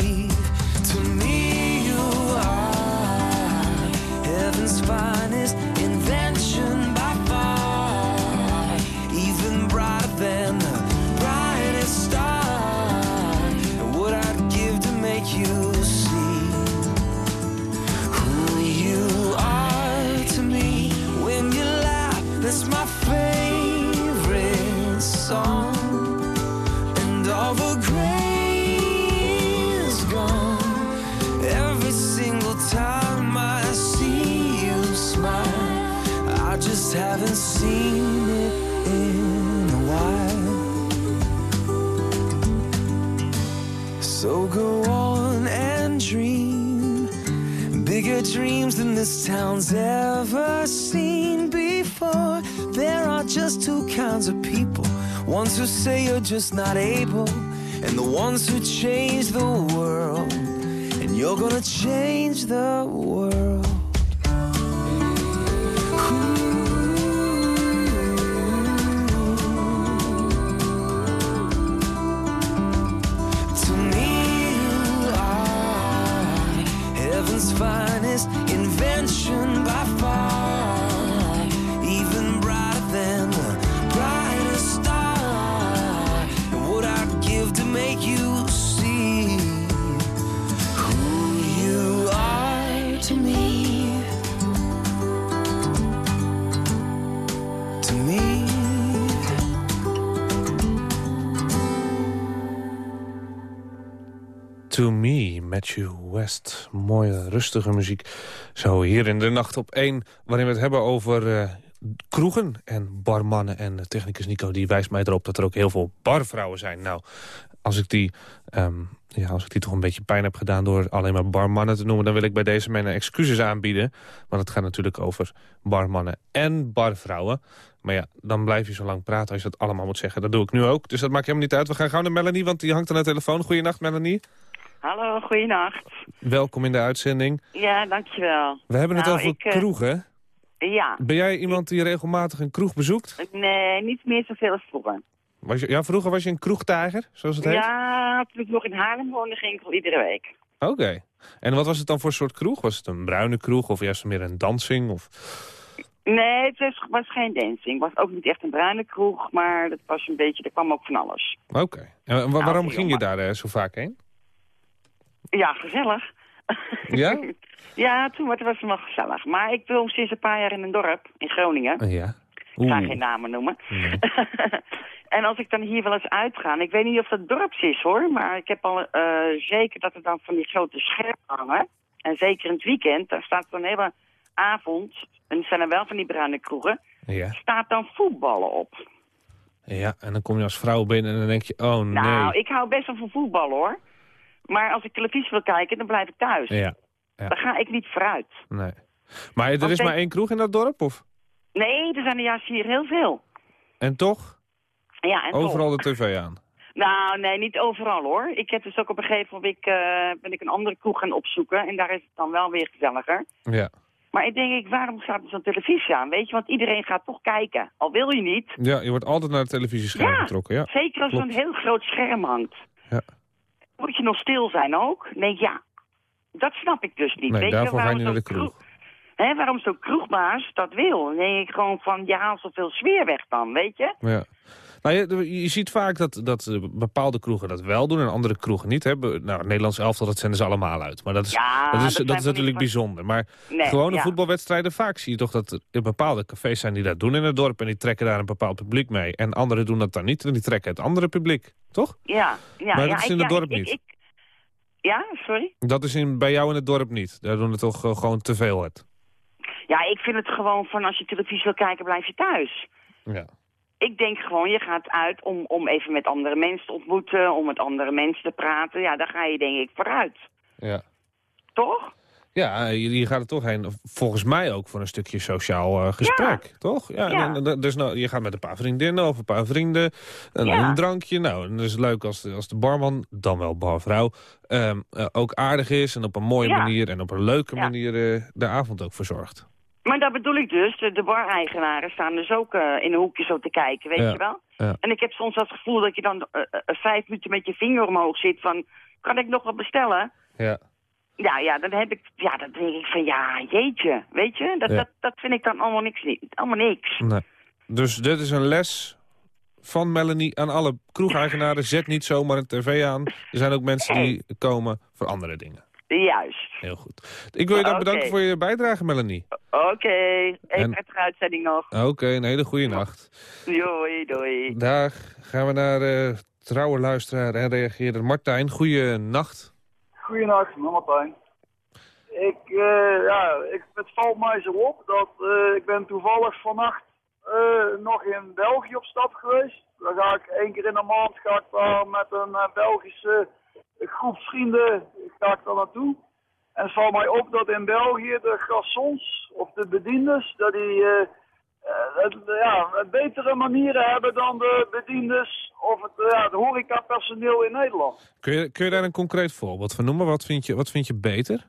Just not able, and the ones who change the world. And you're gonna change the world. West. Mooie, rustige muziek. Zo hier in de Nacht op 1, waarin we het hebben over eh, kroegen en barmannen. En technicus Nico die wijst mij erop dat er ook heel veel barvrouwen zijn. Nou, als ik die, ehm, ja, als ik die toch een beetje pijn heb gedaan... door alleen maar barmannen te noemen... dan wil ik bij deze mijn excuses aanbieden. Want het gaat natuurlijk over barmannen en barvrouwen. Maar ja, dan blijf je zo lang praten als je dat allemaal moet zeggen. Dat doe ik nu ook, dus dat maakt helemaal niet uit. We gaan gauw naar Melanie, want die hangt aan de telefoon. Goedenacht, Melanie. Hallo, goeienacht. Welkom in de uitzending. Ja, dankjewel. We hebben het Nou, over ik, eh, kroegen. Ja. Ben jij iemand die regelmatig een kroeg bezoekt? Nee, niet meer zoveel als vroeger. Was je, ja, vroeger was je een kroegtijger, zoals het heet? Ja, toen ik nog in Haarlem woonde, ging ik wel iedere week. Oké. En wat was het dan voor soort kroeg? Was het een bruine kroeg of juist meer een dansing? Of... Nee, het was, was geen dancing. Het was ook niet echt een bruine kroeg, maar dat was een beetje, er kwam ook van alles. Oké. En wa- Nou, waarom ging je daar eh, zo vaak heen? Ja, gezellig. Ja? ja, toen was het wel gezellig. Maar ik woon sinds een paar jaar in een dorp, in Groningen. Eh, ja. Ik ga geen namen noemen. en als ik dan hier wel eens uitga, ik weet niet of dat dorps is hoor, maar ik heb al eh, zeker dat er dan van die grote schermen hangen. En zeker in het weekend, daar staat zo'n hele avond, en zijn er wel van die bruine kroegen, Ja. staat dan voetballen op. ja, en dan kom je als vrouw binnen en dan denk je, oh nee. Nou, ik hou best wel van voetballen hoor. Maar als ik televisie wil kijken, dan blijf ik thuis. Ja, ja. Dan ga ik niet vooruit. nee. Maar er Want is maar één kroeg in dat dorp, of? Nee, er zijn er juist hier heel veel. En toch? Ja, en toch. Overal de tv aan. Nou, nee, niet overal hoor. Ik heb dus ook op een gegeven moment eh, ben ik een andere kroeg gaan opzoeken. En daar is het dan wel weer gezelliger. Ja. Maar ik denk, ik, waarom staat er zo'n televisie aan? Weet je, want iedereen gaat toch kijken. Al wil je niet. Ja, je wordt altijd naar het televisiescherm Ja, getrokken. Ja. Zeker als klopt. zo'n heel groot scherm hangt. Ja. Moet je nog stil zijn ook? Ik, ja, dat snap ik dus niet. Nee, Weet je, daarvoor ga je waarom niet naar de kroeg. Hè, waarom zo'n kroegbaas dat wil? Ik gewoon van, je haalt zoveel sfeer weg dan, weet je? Ja. Nou, je, je ziet vaak dat, dat eh, bepaalde kroegen dat wel doen en andere kroegen niet. Hè. Nou, het Nederlands elftal, dat zenden ze allemaal uit. Maar dat is, Ja, dat is, dat is natuurlijk bijzonder. Maar Nee, gewone ja. voetbalwedstrijden, vaak zie je toch dat er bepaalde cafés zijn die dat doen in het dorp. En die trekken daar een bepaald publiek mee. En anderen doen dat dan niet en die trekken het andere publiek. Toch? Ja, ja. Maar ja, dat is in het ja, dorp niet. ik- ik- ja, sorry? Dat is in, bij jou in het dorp niet. Daar doen het toch eh, gewoon te veel het. Ja, ik vind het gewoon van, als je televisie wil kijken, blijf je thuis. Ja. Ik denk gewoon, je gaat uit om, om even met andere mensen te ontmoeten, om met andere mensen te praten. Ja, daar ga je denk ik vooruit. Ja. Toch? Ja, je, gaat er toch heen. Volgens mij ook voor een stukje sociaal eh, gesprek, toch? Ja, Ja. en- en- dus nou, je gaat met een paar vriendinnen of een paar vrienden. En Ja. een drankje. Nou, en dat is leuk als de, als de barman, dan wel barvrouw, ehm, eh, ook aardig is. En op een mooie Ja. manier en op een leuke Ja. manier eh, de avond ook verzorgt. Maar dat bedoel ik dus. De, de bar-eigenaren staan dus ook eh, in een hoekje zo te kijken, weet Ja. je wel? Ja. En ik heb soms het gevoel dat je dan eh, eh, vijf minuten met je vinger omhoog zit van... Kan ik nog wat bestellen? Ja. Ja, ja, dan heb ik... Ja, dan denk ik van ja, jeetje. Weet je? Dat, Ja. dat, dat vind ik dan allemaal niks. Allemaal niks. Nee. Dus dit is een les van Melanie aan alle kroegeigenaren. Zet niet zomaar een tv aan. Er zijn ook mensen die komen voor andere dingen. Juist. Heel goed. Ik wil je dan bedanken voor je bijdrage, Melanie. Oké. Een En- prettige uitzending nog. Oké, een hele goede nacht. Doei, doei. Dag. Gaan we naar eh trouwe luisteraar en reageerder Martijn. Goeie nacht. Goedenacht, Martijn. Ik, eh, ja, ik, het valt mij zo op dat eh, ik ben toevallig vannacht eh, nog in België op stap geweest. Dan ga ik één keer in de maand ga ik daar met een Belgische groep vrienden ik daar naartoe. En het valt mij op dat in België de garçons of de bedienders, dat die eh, eh, het, ja, betere manieren hebben dan de bedienders of het, eh, ja, het horecapersoneel in Nederland. Kun je, kun je daar een concreet voorbeeld van noemen? Wat vind je, wat vind je beter?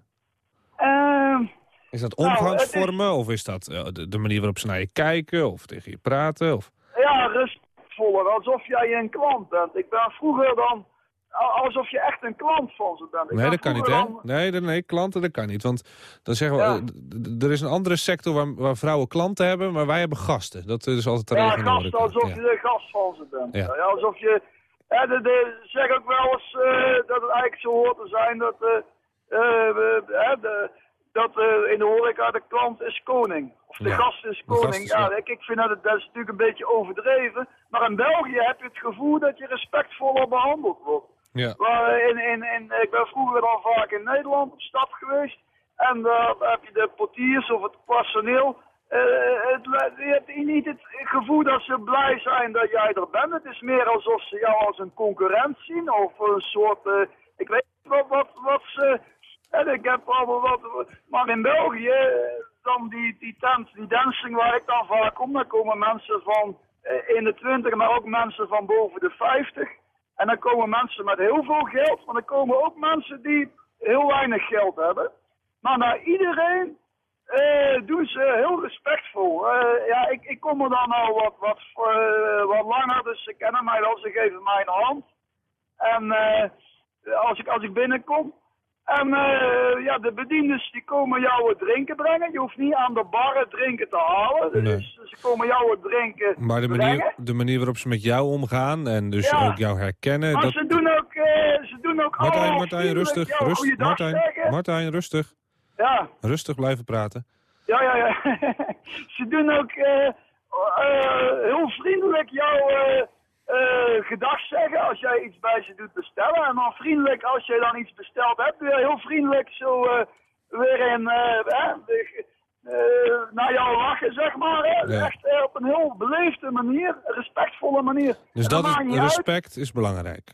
Ehm, Is dat Nou, is- omgangsvormen of is dat de, de manier waarop ze naar je kijken of tegen je praten? Of... Ja, respectvoller, alsof jij een klant bent. Ik ben vroeger dan, alsof je echt een klant van ze bent. Ik Nee, dat kan niet, hè? Nee, nee, klanten, dat kan niet. Want dan zeggen we, Ja. eh, er is een andere sector waar, waar vrouwen klanten hebben, maar wij hebben gasten. Dat is altijd de Ja, regel de gasten, alsof Ja. je de gast van ze bent. Ja. Ja. alsof je, ja, de, de, zeg ook wel eens eh, dat het eigenlijk zo hoort te zijn dat, eh, de, dat in de horeca de klant is koning. Of de Ja, gast is koning. gast is- ja, ja. ik, ik vind dat, het, dat is natuurlijk een beetje overdreven. Maar in België heb je het gevoel dat je respectvoller behandeld wordt. Ja. Maar in, in, in, ik ben vroeger dan vaak in Nederland op stap geweest. En daar heb je de portiers of het personeel. eh, het, je hebt niet het gevoel dat ze blij zijn dat jij er bent. Het is meer alsof ze jou als een concurrent zien. Of een soort, eh, ik weet niet wat, wat, wat ze... En ik heb al wat, maar in België, eh, dan die, die tent, die dancing waar ik dan vaak kom, dan komen mensen van eh, in de 20, maar ook mensen van boven de 50. En dan komen mensen met heel veel geld, maar dan komen ook mensen die heel weinig geld hebben. Maar naar iedereen eh, doen ze heel respectvol. Eh, ja, ik, ik kom er dan al wat, wat, eh, wat langer, dus ze kennen mij wel, ze geven mij een hand. En als, ik, als ik binnenkom. En eh, ja, de bedienders die komen jou het drinken brengen. Je hoeft niet aan de bar het drinken te halen. Nee. Dus ze komen jou het drinken Maar de brengen. manier, de manier waarop ze met jou omgaan en dus Ja. ook jou herkennen... Maar dat... ze doen ook, eh, ze doen ook Martijn, allemaal Martijn, rustig. jou Rust, goeiedag Martijn, zeggen. Martijn, rustig. Ja, Rustig blijven praten. ja, ja. ja. ze doen ook eh, heel vriendelijk jou eh, gedag zeggen als jij iets bij ze doet bestellen. En dan vriendelijk als jij dan iets besteld hebt, weer heel vriendelijk zo eh, weer in, eh, naar jou lachen, zeg maar. Hè. Ja. Echt op een heel beleefde manier, respectvolle manier. Dus dat is, uit. respect is belangrijk.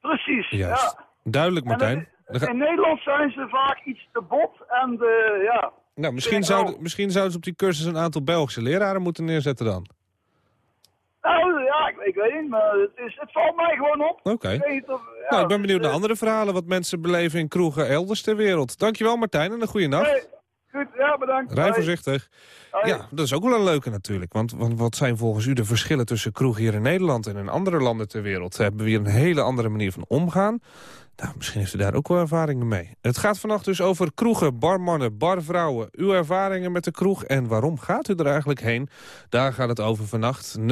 Precies, Juist. ja. Duidelijk, Martijn. In Nederland zijn ze vaak iets te bot en de, ja... Nou, misschien, zouden, misschien zouden ze op die cursus een aantal Belgische leraren moeten neerzetten dan. Nou ja, ik, ik weet niet, maar het, is, het valt mij gewoon op. Oké. Ik ja, nou, ik ben benieuwd naar andere verhalen wat mensen beleven in kroegen elders ter wereld. Dankjewel Martijn en een goede nacht. Nee, Goed, ja, bedankt. Rij voorzichtig. Hoi. Ja, dat is ook wel een leuke natuurlijk. Want, want wat zijn volgens u de verschillen tussen kroegen hier in Nederland... en in andere landen ter wereld? Hebben we hier een hele andere manier van omgaan? Nou, misschien heeft u daar ook wel ervaringen mee. Het gaat vannacht dus over kroegen, barmannen, barvrouwen. Uw ervaringen met de kroeg en waarom gaat u er eigenlijk heen? Daar gaat het over vannacht. 0800-1121,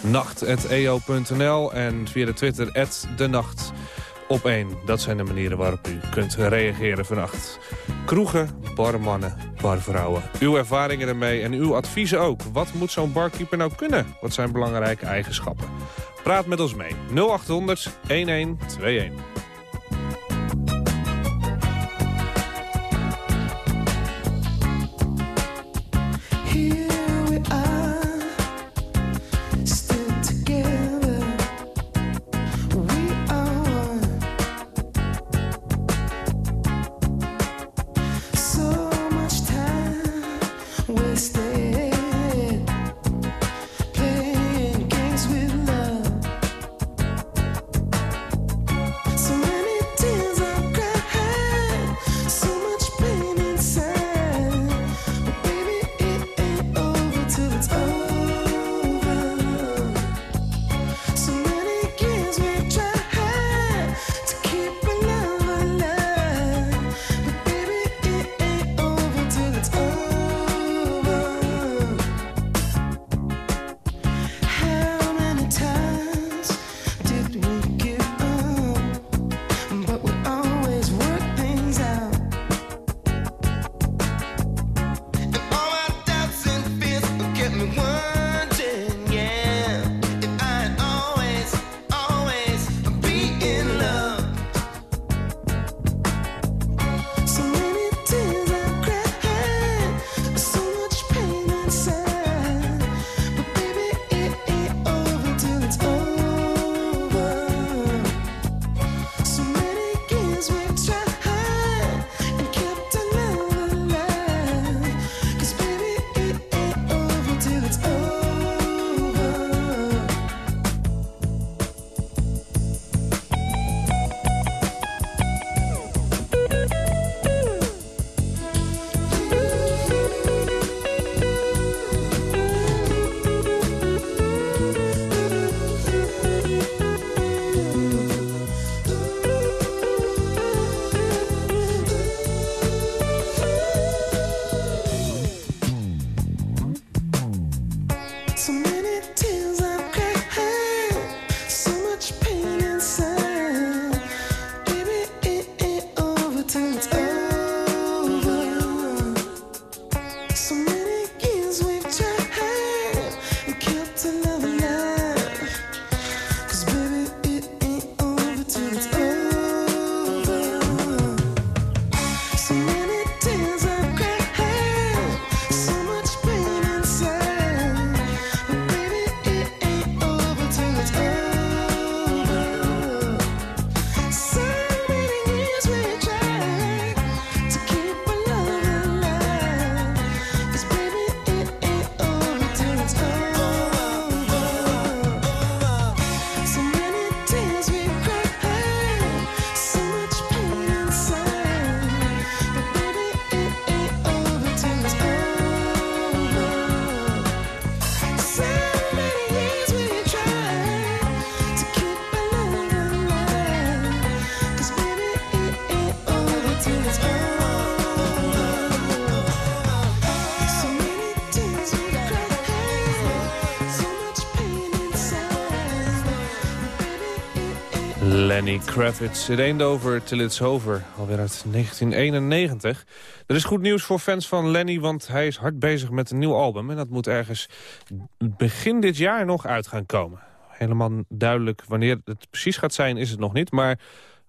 nacht.eo.nl en via de Twitter, de nacht op 1. Dat zijn de manieren waarop u kunt reageren vannacht. Kroegen, barmannen, barvrouwen. Uw ervaringen ermee en uw adviezen ook. Wat moet zo'n barkeeper nou kunnen? Wat zijn belangrijke eigenschappen? Praat met ons mee. 0800 1121. Here Kravitz, It Ain't Over Till It's Over. Alweer uit 1991. Er is goed nieuws voor fans van Lenny, want hij is hard bezig met een nieuw album. En dat moet ergens begin dit jaar nog uit gaan komen. Helemaal duidelijk wanneer het precies gaat zijn, is het nog niet. Maar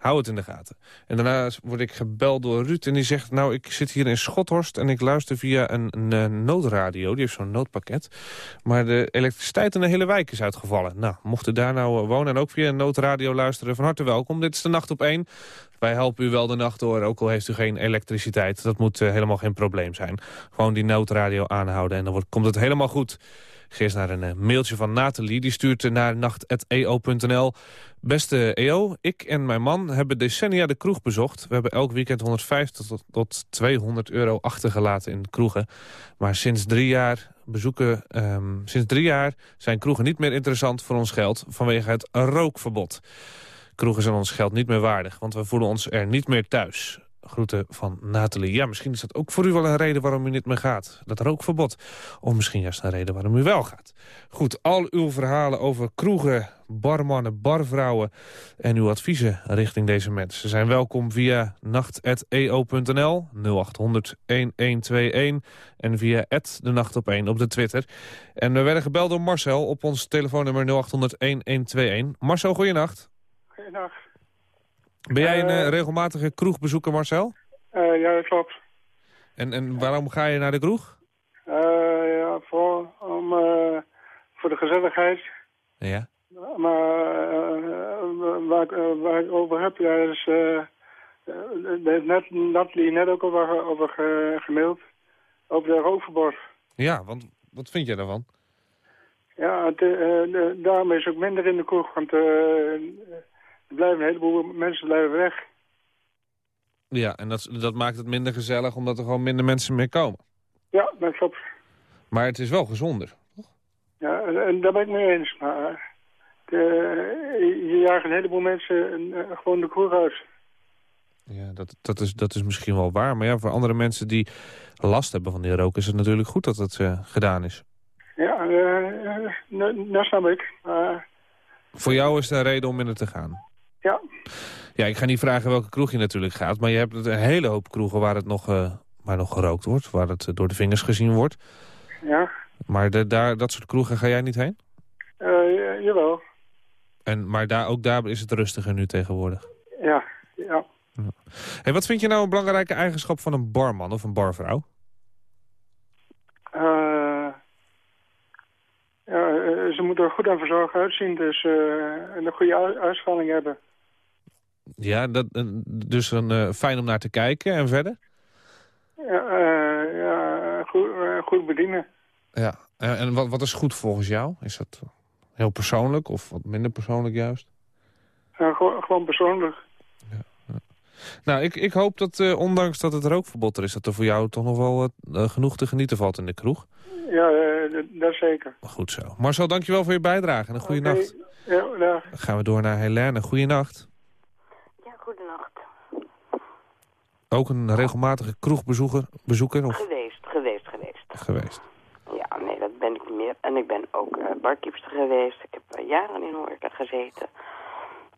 hou het in de gaten. En daarna word ik gebeld door Ruud en die zegt... nou, ik zit hier in Schothorst en ik luister via een, een, noodradio. Die heeft zo'n noodpakket. Maar de elektriciteit in de hele wijk is uitgevallen. Nou, mocht u daar nou wonen en ook via een noodradio luisteren... van harte welkom. Dit is de Nacht op 1. Wij helpen u wel de nacht door, ook al heeft u geen elektriciteit. Dat moet eh, helemaal geen probleem zijn. Gewoon die noodradio aanhouden en dan wordt, komt het helemaal goed. Eerst naar een eh, mailtje van Nathalie. Die stuurt naar nacht.eo.nl. Beste EO, ik en mijn man hebben decennia de kroeg bezocht. We hebben elk weekend 150 tot, tot 200 euro achtergelaten in kroegen. Maar sinds drie jaar bezoeken, ehm, sinds drie jaar zijn kroegen niet meer interessant voor ons geld vanwege het rookverbod. Kroegen zijn ons geld niet meer waardig, want we voelen ons er niet meer thuis. Groeten van Nathalie. Ja, misschien is dat ook voor u wel een reden waarom u niet meer gaat. Dat rookverbod. Of misschien juist een reden waarom u wel gaat. Goed, al uw verhalen over kroegen, barmannen, barvrouwen... en uw adviezen richting deze mensen zijn welkom via nacht.eo.nl 0800-1121 en via de nacht op 1 op de Twitter. En we werden gebeld door Marcel op ons telefoonnummer 0800-1121. Marcel, goeienacht. Goedendag. Ben jij een Eh, eh, regelmatige kroegbezoeker, Marcel? Eh, ja, dat klopt. En, en waarom ga je naar de kroeg? Eh, ja, voor, om, voor de gezelligheid. Ja. Maar waar, waar ik over heb, ja, is... daar heeft net, Natalie net ook over, over ge- gemaild. Over de rookverbod. Ja, want wat vind jij daarvan? Ja, het, de- daarom is ook minder in de kroeg. Want eh, er blijven een heleboel mensen blijven weg. Ja, en dat, dat maakt het minder gezellig omdat er gewoon minder mensen meer komen. Ja, dat klopt. Maar het is wel gezonder. Ja, en, daar ben ik mee eens. Maar eh, je jaagt een heleboel mensen eh, gewoon de kroeg uit. Ja, dat, dat, is, dat is misschien wel waar. Maar ja, voor andere mensen die last hebben van die rook... is het natuurlijk goed dat het eh, gedaan is. Ja, eh, eh, dat- dat snap ik. Voor jou is er een reden om in het te gaan. Ja, Ja, ik ga niet vragen welke kroeg je natuurlijk gaat... maar je hebt een hele hoop kroegen waar het nog, waar nog gerookt wordt... waar het eh, door de vingers gezien wordt. ja, Maar de, daar, dat soort kroegen ga jij niet heen? eh, ja, jawel. En, maar daar, ook daar is het rustiger nu tegenwoordig. Ja, ja. Hey, wat vind je nou een belangrijke eigenschap van een barman of een barvrouw? Eh, ja, ze moeten er goed en verzorgd uitzien. Dus en een goede uit- uitstraling hebben. Ja, dat, eh, dus een, eh, fijn om naar te kijken en verder? Ja, eh, ja goed, goed bedienen. Ja. En, wat, wat is goed volgens jou? Is dat heel persoonlijk of wat minder persoonlijk juist? Ja, gewoon, gewoon persoonlijk. Nou, ik, ik hoop dat ondanks dat het rookverbod er is... dat er voor jou toch nog wel genoeg te genieten valt in de kroeg. Ja, dat- zeker. Goed zo. Marcel, dankjewel voor je bijdrage en een goede nacht. Ja, dag. Dan gaan we door naar Helene. Goeienacht. Ja, goedenacht. Ook een regelmatige kroegbezoeker bezoeker, of Geweest, geweest, geweest. geweest? Ja, nee, dat ben ik niet meer. En ik ben ook uh, barkeepster geweest. Ik heb eh, jaren in horeca gezeten.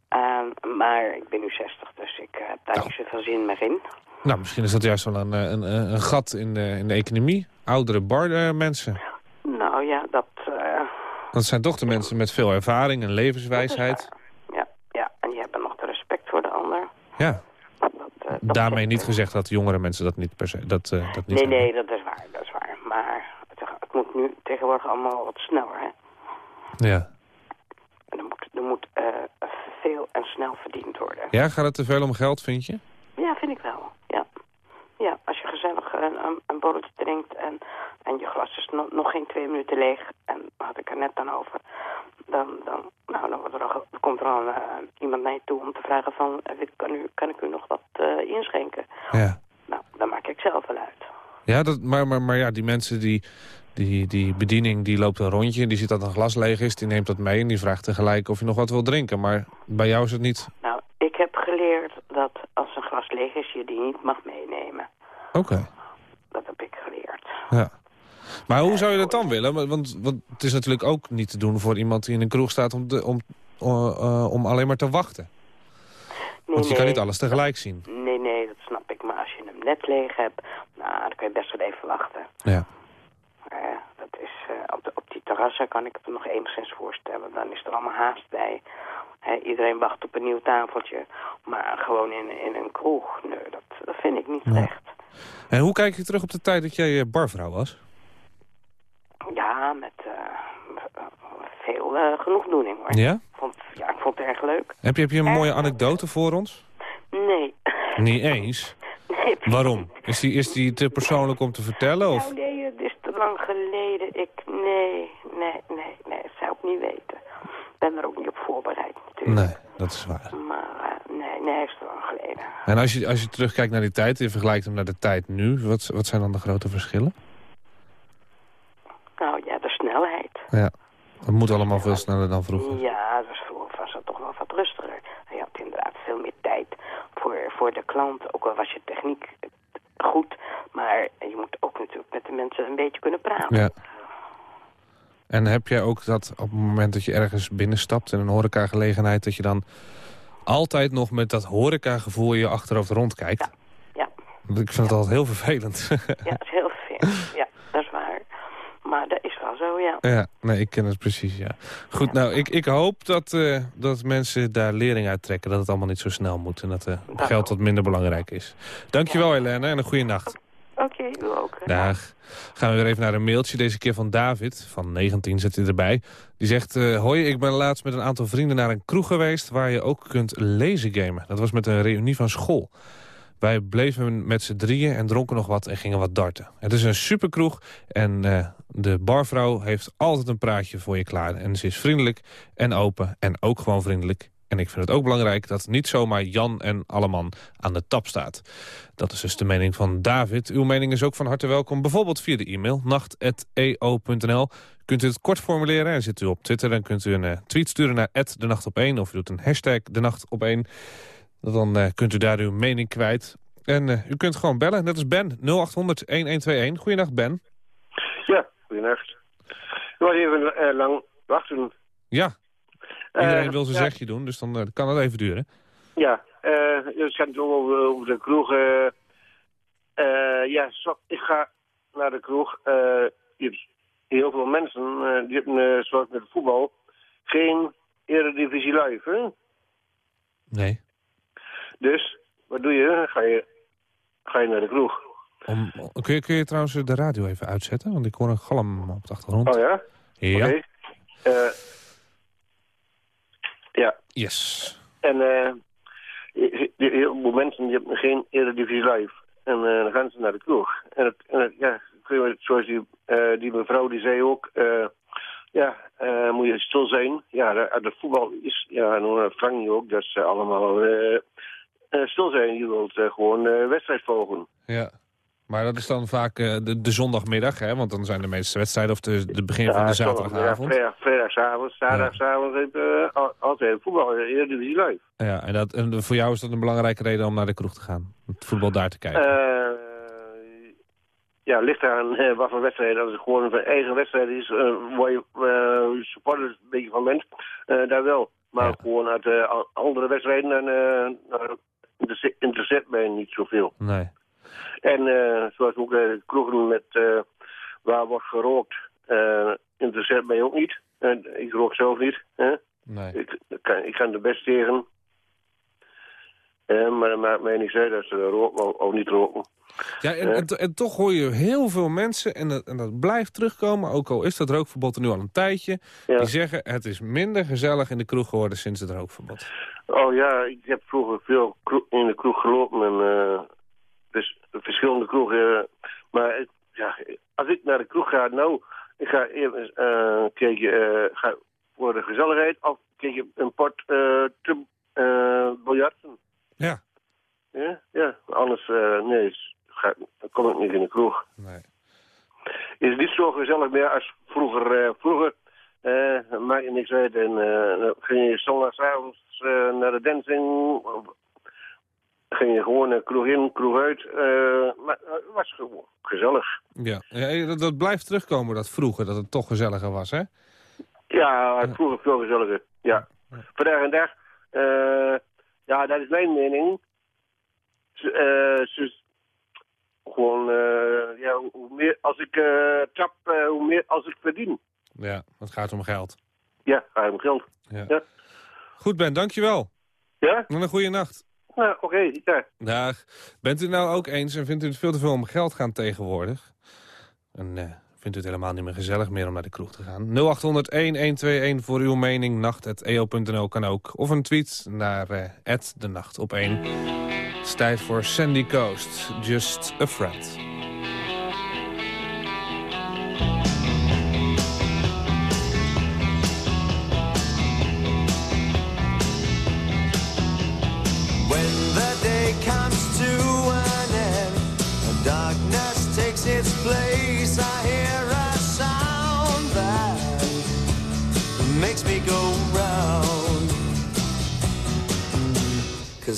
Ehm, maar ik ben nu 60, dus ik heb daar niet zoveel zin meer in. Nou, misschien is dat juist wel een, eh, een, een, gat in de, in de economie. Oudere barmensen. Nou ja, dat... eh, Dat zijn toch de mensen met veel ervaring en levenswijsheid. ja, ja, en die hebben nog de respect voor de ander. Ja. Daarmee niet gezegd dat jongere mensen dat niet per se... Dat, eh, dat niet Nee, hebben. nee, dat is waar, dat is waar. Maar het, het moet nu tegenwoordig allemaal wat sneller, hè. Ja. En er moet, er moet eh, veel en snel verdiend worden. ja, gaat het te veel om geld, vind je? Ja, vind ik wel. Ja, ja als je gezellig een, een, drinkt en, en je glas is nog, nog geen twee minuten leeg, en had ik er net dan over, dan, dan, nou, dan, wordt er al, dan komt er al eh, iemand naar je toe om te vragen van, kan, u, kan ik u nog wat eh, inschenken? Ja. Nou, dan maak ik zelf wel uit. Ja, dat, maar, maar, maar ja, die mensen die... Die, die bediening die loopt een rondje, die ziet dat een glas leeg is, die neemt dat mee en die vraagt tegelijk of je nog wat wil drinken. Maar bij jou is het niet... Nou, ik heb geleerd dat als een glas leeg is, je die niet mag meenemen. Oké. Dat heb ik geleerd. Ja. Maar hoe zou je dat dan willen? Want, want, het is natuurlijk ook niet te doen voor iemand die in een kroeg staat om, te- om, eh, eh, om alleen maar te wachten. Nee, Want je kan niet alles tegelijk zien. Nee, nee, dat snap ik. Leeg hebt, nou, dan kun je best wel even wachten. Ja. Dat is, eh, op, de, op die terrassen kan ik het me nog enigszins voorstellen. Dan is er allemaal haast bij. Iedereen wacht op een nieuw tafeltje. Maar gewoon in, in een kroeg, nee, dat, dat vind ik niet recht. En hoe kijk je terug op de tijd dat jij eh, barvrouw was? Ja, met eh, veel eh, genoegdoening hoor. Ja? Ik vond, ja, ik vond het erg leuk. Heb je, heb je een mooie anekdote voor ons? Nee. Niet eens. Waarom? Is die, is die te persoonlijk om te vertellen? Of? Nou, nee, het is te lang geleden. Ik, nee, nee, nee, nee, dat zou ik niet weten. Ik ben er ook niet op voorbereid natuurlijk. Nee, dat is waar. Maar eh, nee, nee, het is te lang geleden. En als je, als je terugkijkt naar die tijd en vergelijkt hem naar de tijd nu... wat, wat zijn dan de grote verschillen? Nou ja, de snelheid. Ja, het moet allemaal veel sneller dan vroeger. Ja, moet ook natuurlijk met de mensen een beetje kunnen praten. Ja. En heb jij ook dat op het moment dat je ergens binnenstapt in een horecagelegenheid... dat je dan altijd nog met dat horecagevoel je achterhoofd rondkijkt? Ja. Want Ik vind het altijd heel vervelend. Ja, dat is heel vervelend. Ja, dat is waar. Maar dat is wel zo, ja. ja, nee, ik ken het precies, ja. Goed, nou, ik, ik hoop dat, eh, dat mensen daar lering uit trekken... dat het allemaal niet zo snel moet en dat uh, geld wat minder belangrijk is. Dankjewel, Helene, en een goede nacht. Oké, u ook. Dag. Gaan we weer even naar een mailtje, deze keer van David, van 19 zit hij erbij. Die zegt, eh, hoi, ik ben laatst met een aantal vrienden naar een kroeg geweest... waar je ook kunt lezen gamen. Dat was met een reunie van school. Wij bleven met z'n drieën en dronken nog wat en gingen wat darten. Het is een superkroeg en eh, de barvrouw heeft altijd een praatje voor je klaar. En ze is vriendelijk en open en ook gewoon vriendelijk. En ik vind het ook belangrijk dat niet zomaar Jan en Alleman aan de tap staat. Dat is dus de mening van David. Uw mening is ook van harte welkom, bijvoorbeeld via de e-mail nacht.eo.nl. Kunt u het kort formuleren en zit u op Twitter... dan kunt u een uh, tweet sturen naar de nacht op 1 of u doet een hashtag de nacht op 1. Dan uh, kunt u daar uw mening kwijt. En uh, u kunt gewoon bellen, net als Ben, 0800-1121. Goedenacht, Ben. Ja, goedenacht. Ik was even lang wachten. Ja, Iedereen Uh, wil zijn ja. zegje doen, dus dan uh, kan het even duren. Ja, het gaat over, over de kroeg. Uh, ja, zo, ik ga naar de kroeg. je hebt heel veel mensen, die hebben, zoals met voetbal, geen eredivisie live, hè? Nee. Dus, wat doe je? Ga je, ga je naar de kroeg. Om, kun, je, kun je trouwens de radio even uitzetten? Want ik hoor een galm op de achtergrond. Oh ja? Ja. Okay. Ja. Yes. En uh, heel veel mensen die hebben geen Eredivisie live. En uh, dan gaan ze naar de kroeg. En, het, en het, ja, zoals die, uh, die mevrouw die zei ook... ja, moet je stil zijn. Ja, de, de voetbal is... Ja, en Frank ook, dat ze allemaal stil zijn. Je wilt gewoon wedstrijd volgen. Ja. Maar dat is dan vaak uh, de, de, zondagmiddag, hè? Want dan zijn de meeste wedstrijden of de, de begin ja, van de zaterdagavond. Ja, vrijdag, vrijdagavond, zaterdagavond ja. uh, altijd voetbal, Eredivisie live. Ja, en, dat, en voor jou is dat een belangrijke reden om naar de kroeg te gaan? Het voetbal daar te kijken? Uh, ja, ligt aan uh, wat voor wedstrijden. Als het gewoon een eigen wedstrijd is, waar je supporters een beetje van bent, daar wel. Maar ja. gewoon uit andere wedstrijden, dan interesseert mij niet zoveel. Nee. En uh, zoals ook uh, kroegen met uh, waar wordt gerookt, interesseert mij ook niet. ik rook zelf niet. Hè? Nee. Ik, kan, ik kan er best tegen. maar dat maakt mij niet uit dat ze roken of, of niet roken. Ja, en, en, en, toch hoor je heel veel mensen, en dat, en dat blijft terugkomen... ook al is dat rookverbod er nu al een tijdje... Ja. die zeggen het is minder gezellig in de kroeg geworden sinds het rookverbod. Oh ja, ik heb vroeger veel in de kroeg gelopen en dus verschillende kroegen. Maar ja, als ik naar de kroeg ga, nou, ik ga even uh, een keertje uh, ga voor de gezelligheid of een keertje een pot uh, te uh, biljarten. Ja. Ja, ja. Anders, nee, ga, dan kom ik niet in de kroeg. Nee. Is niet zo gezellig meer als vroeger. vroeger maak je niks uit en dan ging je zondagavond naar de dancing ging je gewoon een kroeg in, kroeg uit. Uh, maar het was gewoon gezellig. Ja, ja dat, dat, blijft terugkomen, dat vroeger, dat het toch gezelliger was, hè? Ja, het vroeger veel gezelliger, ja. Vandaag en dag, uh, ja, dat is mijn mening. Uh, gewoon, ja, hoe meer als ik trap, hoe meer als ik verdien. Ja, het gaat om geld. Ja, het gaat om geld. Ja. ja. Goed, Ben, dankjewel. Ja? En een goede nacht. Nou, oké, okay, ja. Dag. Bent u nou ook eens en vindt u het veel te veel om geld gaan tegenwoordig? En uh, vindt u het helemaal niet meer gezellig meer om naar de kroeg te gaan? 0800-1121 voor uw mening. Nacht.eo.nl kan ook. Of een tweet naar uh, de nacht op 1. Het is tijd voor Sandy Coast. Just a friend.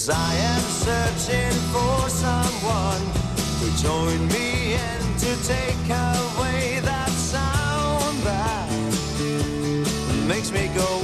Cause I am searching for someone to join me and to take away that sound that makes me go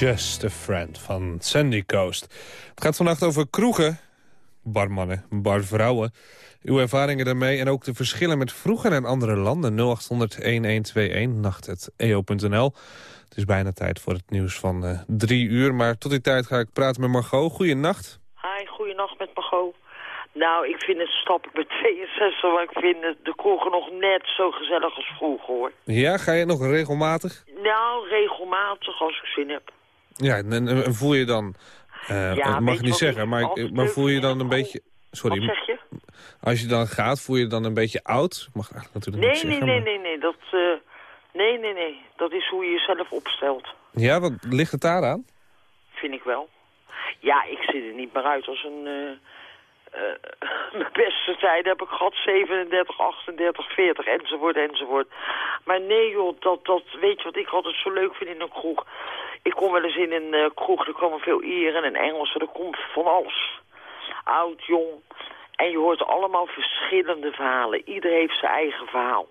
Just a Friend van Sandy Coast. Het gaat vannacht over kroegen, barmannen, barvrouwen. Uw ervaringen daarmee en ook de verschillen met vroeger en andere landen. 0800-1121, nacht.eo.nl. Het is bijna tijd voor het nieuws van eh, drie uur. Maar tot die tijd ga ik praten met Margot. Goeienacht. Hi, goeienacht met Margot. Nou, ik vind het stap ik met 62, maar ik vind het- de kroegen nog net zo gezellig als vroeger, hoor. Ja, ga je nog regelmatig? Nou, regelmatig als ik zin heb. Ja, en, voel je dan... Ja, mag ik niet zeggen, maar, maar voel je dan een beetje... Sorry, Wat zeg je? als je dan gaat, voel je dan een beetje oud? Mag eigenlijk natuurlijk Nee, niet nee, zeggen. nee, maar- nee, nee, dat, eh, nee, nee, nee. Dat is hoe je jezelf opstelt, Ja, wat ligt het daar aan? vind ik wel. Ja, ik zit er niet meer uit als een... eh, mijn beste tijden heb ik gehad 37, 38, 40 enzovoort enzovoort. Maar nee joh, dat, dat, weet je wat ik altijd zo leuk vind in een kroeg? Ik kom wel eens in een eh, kroeg, er komen veel Ieren en Engelsen, er komt van alles. Oud, jong. En je hoort allemaal verschillende verhalen. Ieder heeft zijn eigen verhaal.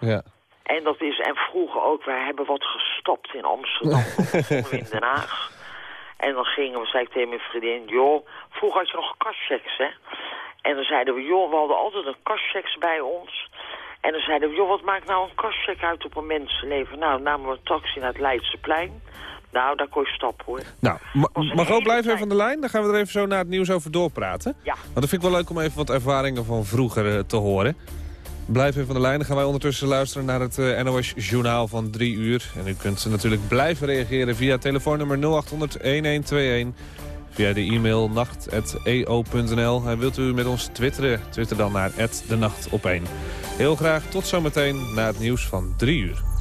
Ja. En dat is, en vroeger ook, wij hebben wat gestapt in Amsterdam, of in Den Haag. En dan gingen we, zei ik tegen mijn vriendin, joh, vroeger had je nog kastchecks, hè. En dan zeiden we, joh, we hadden altijd een kastchecks bij ons. En dan zeiden we, joh, wat maakt nou een kastcheck uit op een mensenleven? Nou, namen we een taxi naar het Leidseplein. Nou, daar kon je stappen, hoor. Nou, Ma Margot, hele blijf even aan de lijn. Dan gaan we er even zo na het nieuws over doorpraten. Ja. Want dat vind ik wel leuk om even wat ervaringen van vroeger eh, te horen. Blijf even aan de lijn. Dan gaan wij ondertussen luisteren naar het eh, NOS Journaal van drie uur. En u kunt natuurlijk blijven reageren via telefoonnummer 0800-1121. Via de e-mail nacht.eo.nl. En wilt u met ons twitteren? Twitter dan naar de nacht op 1. Heel graag tot zometeen na het nieuws van drie uur.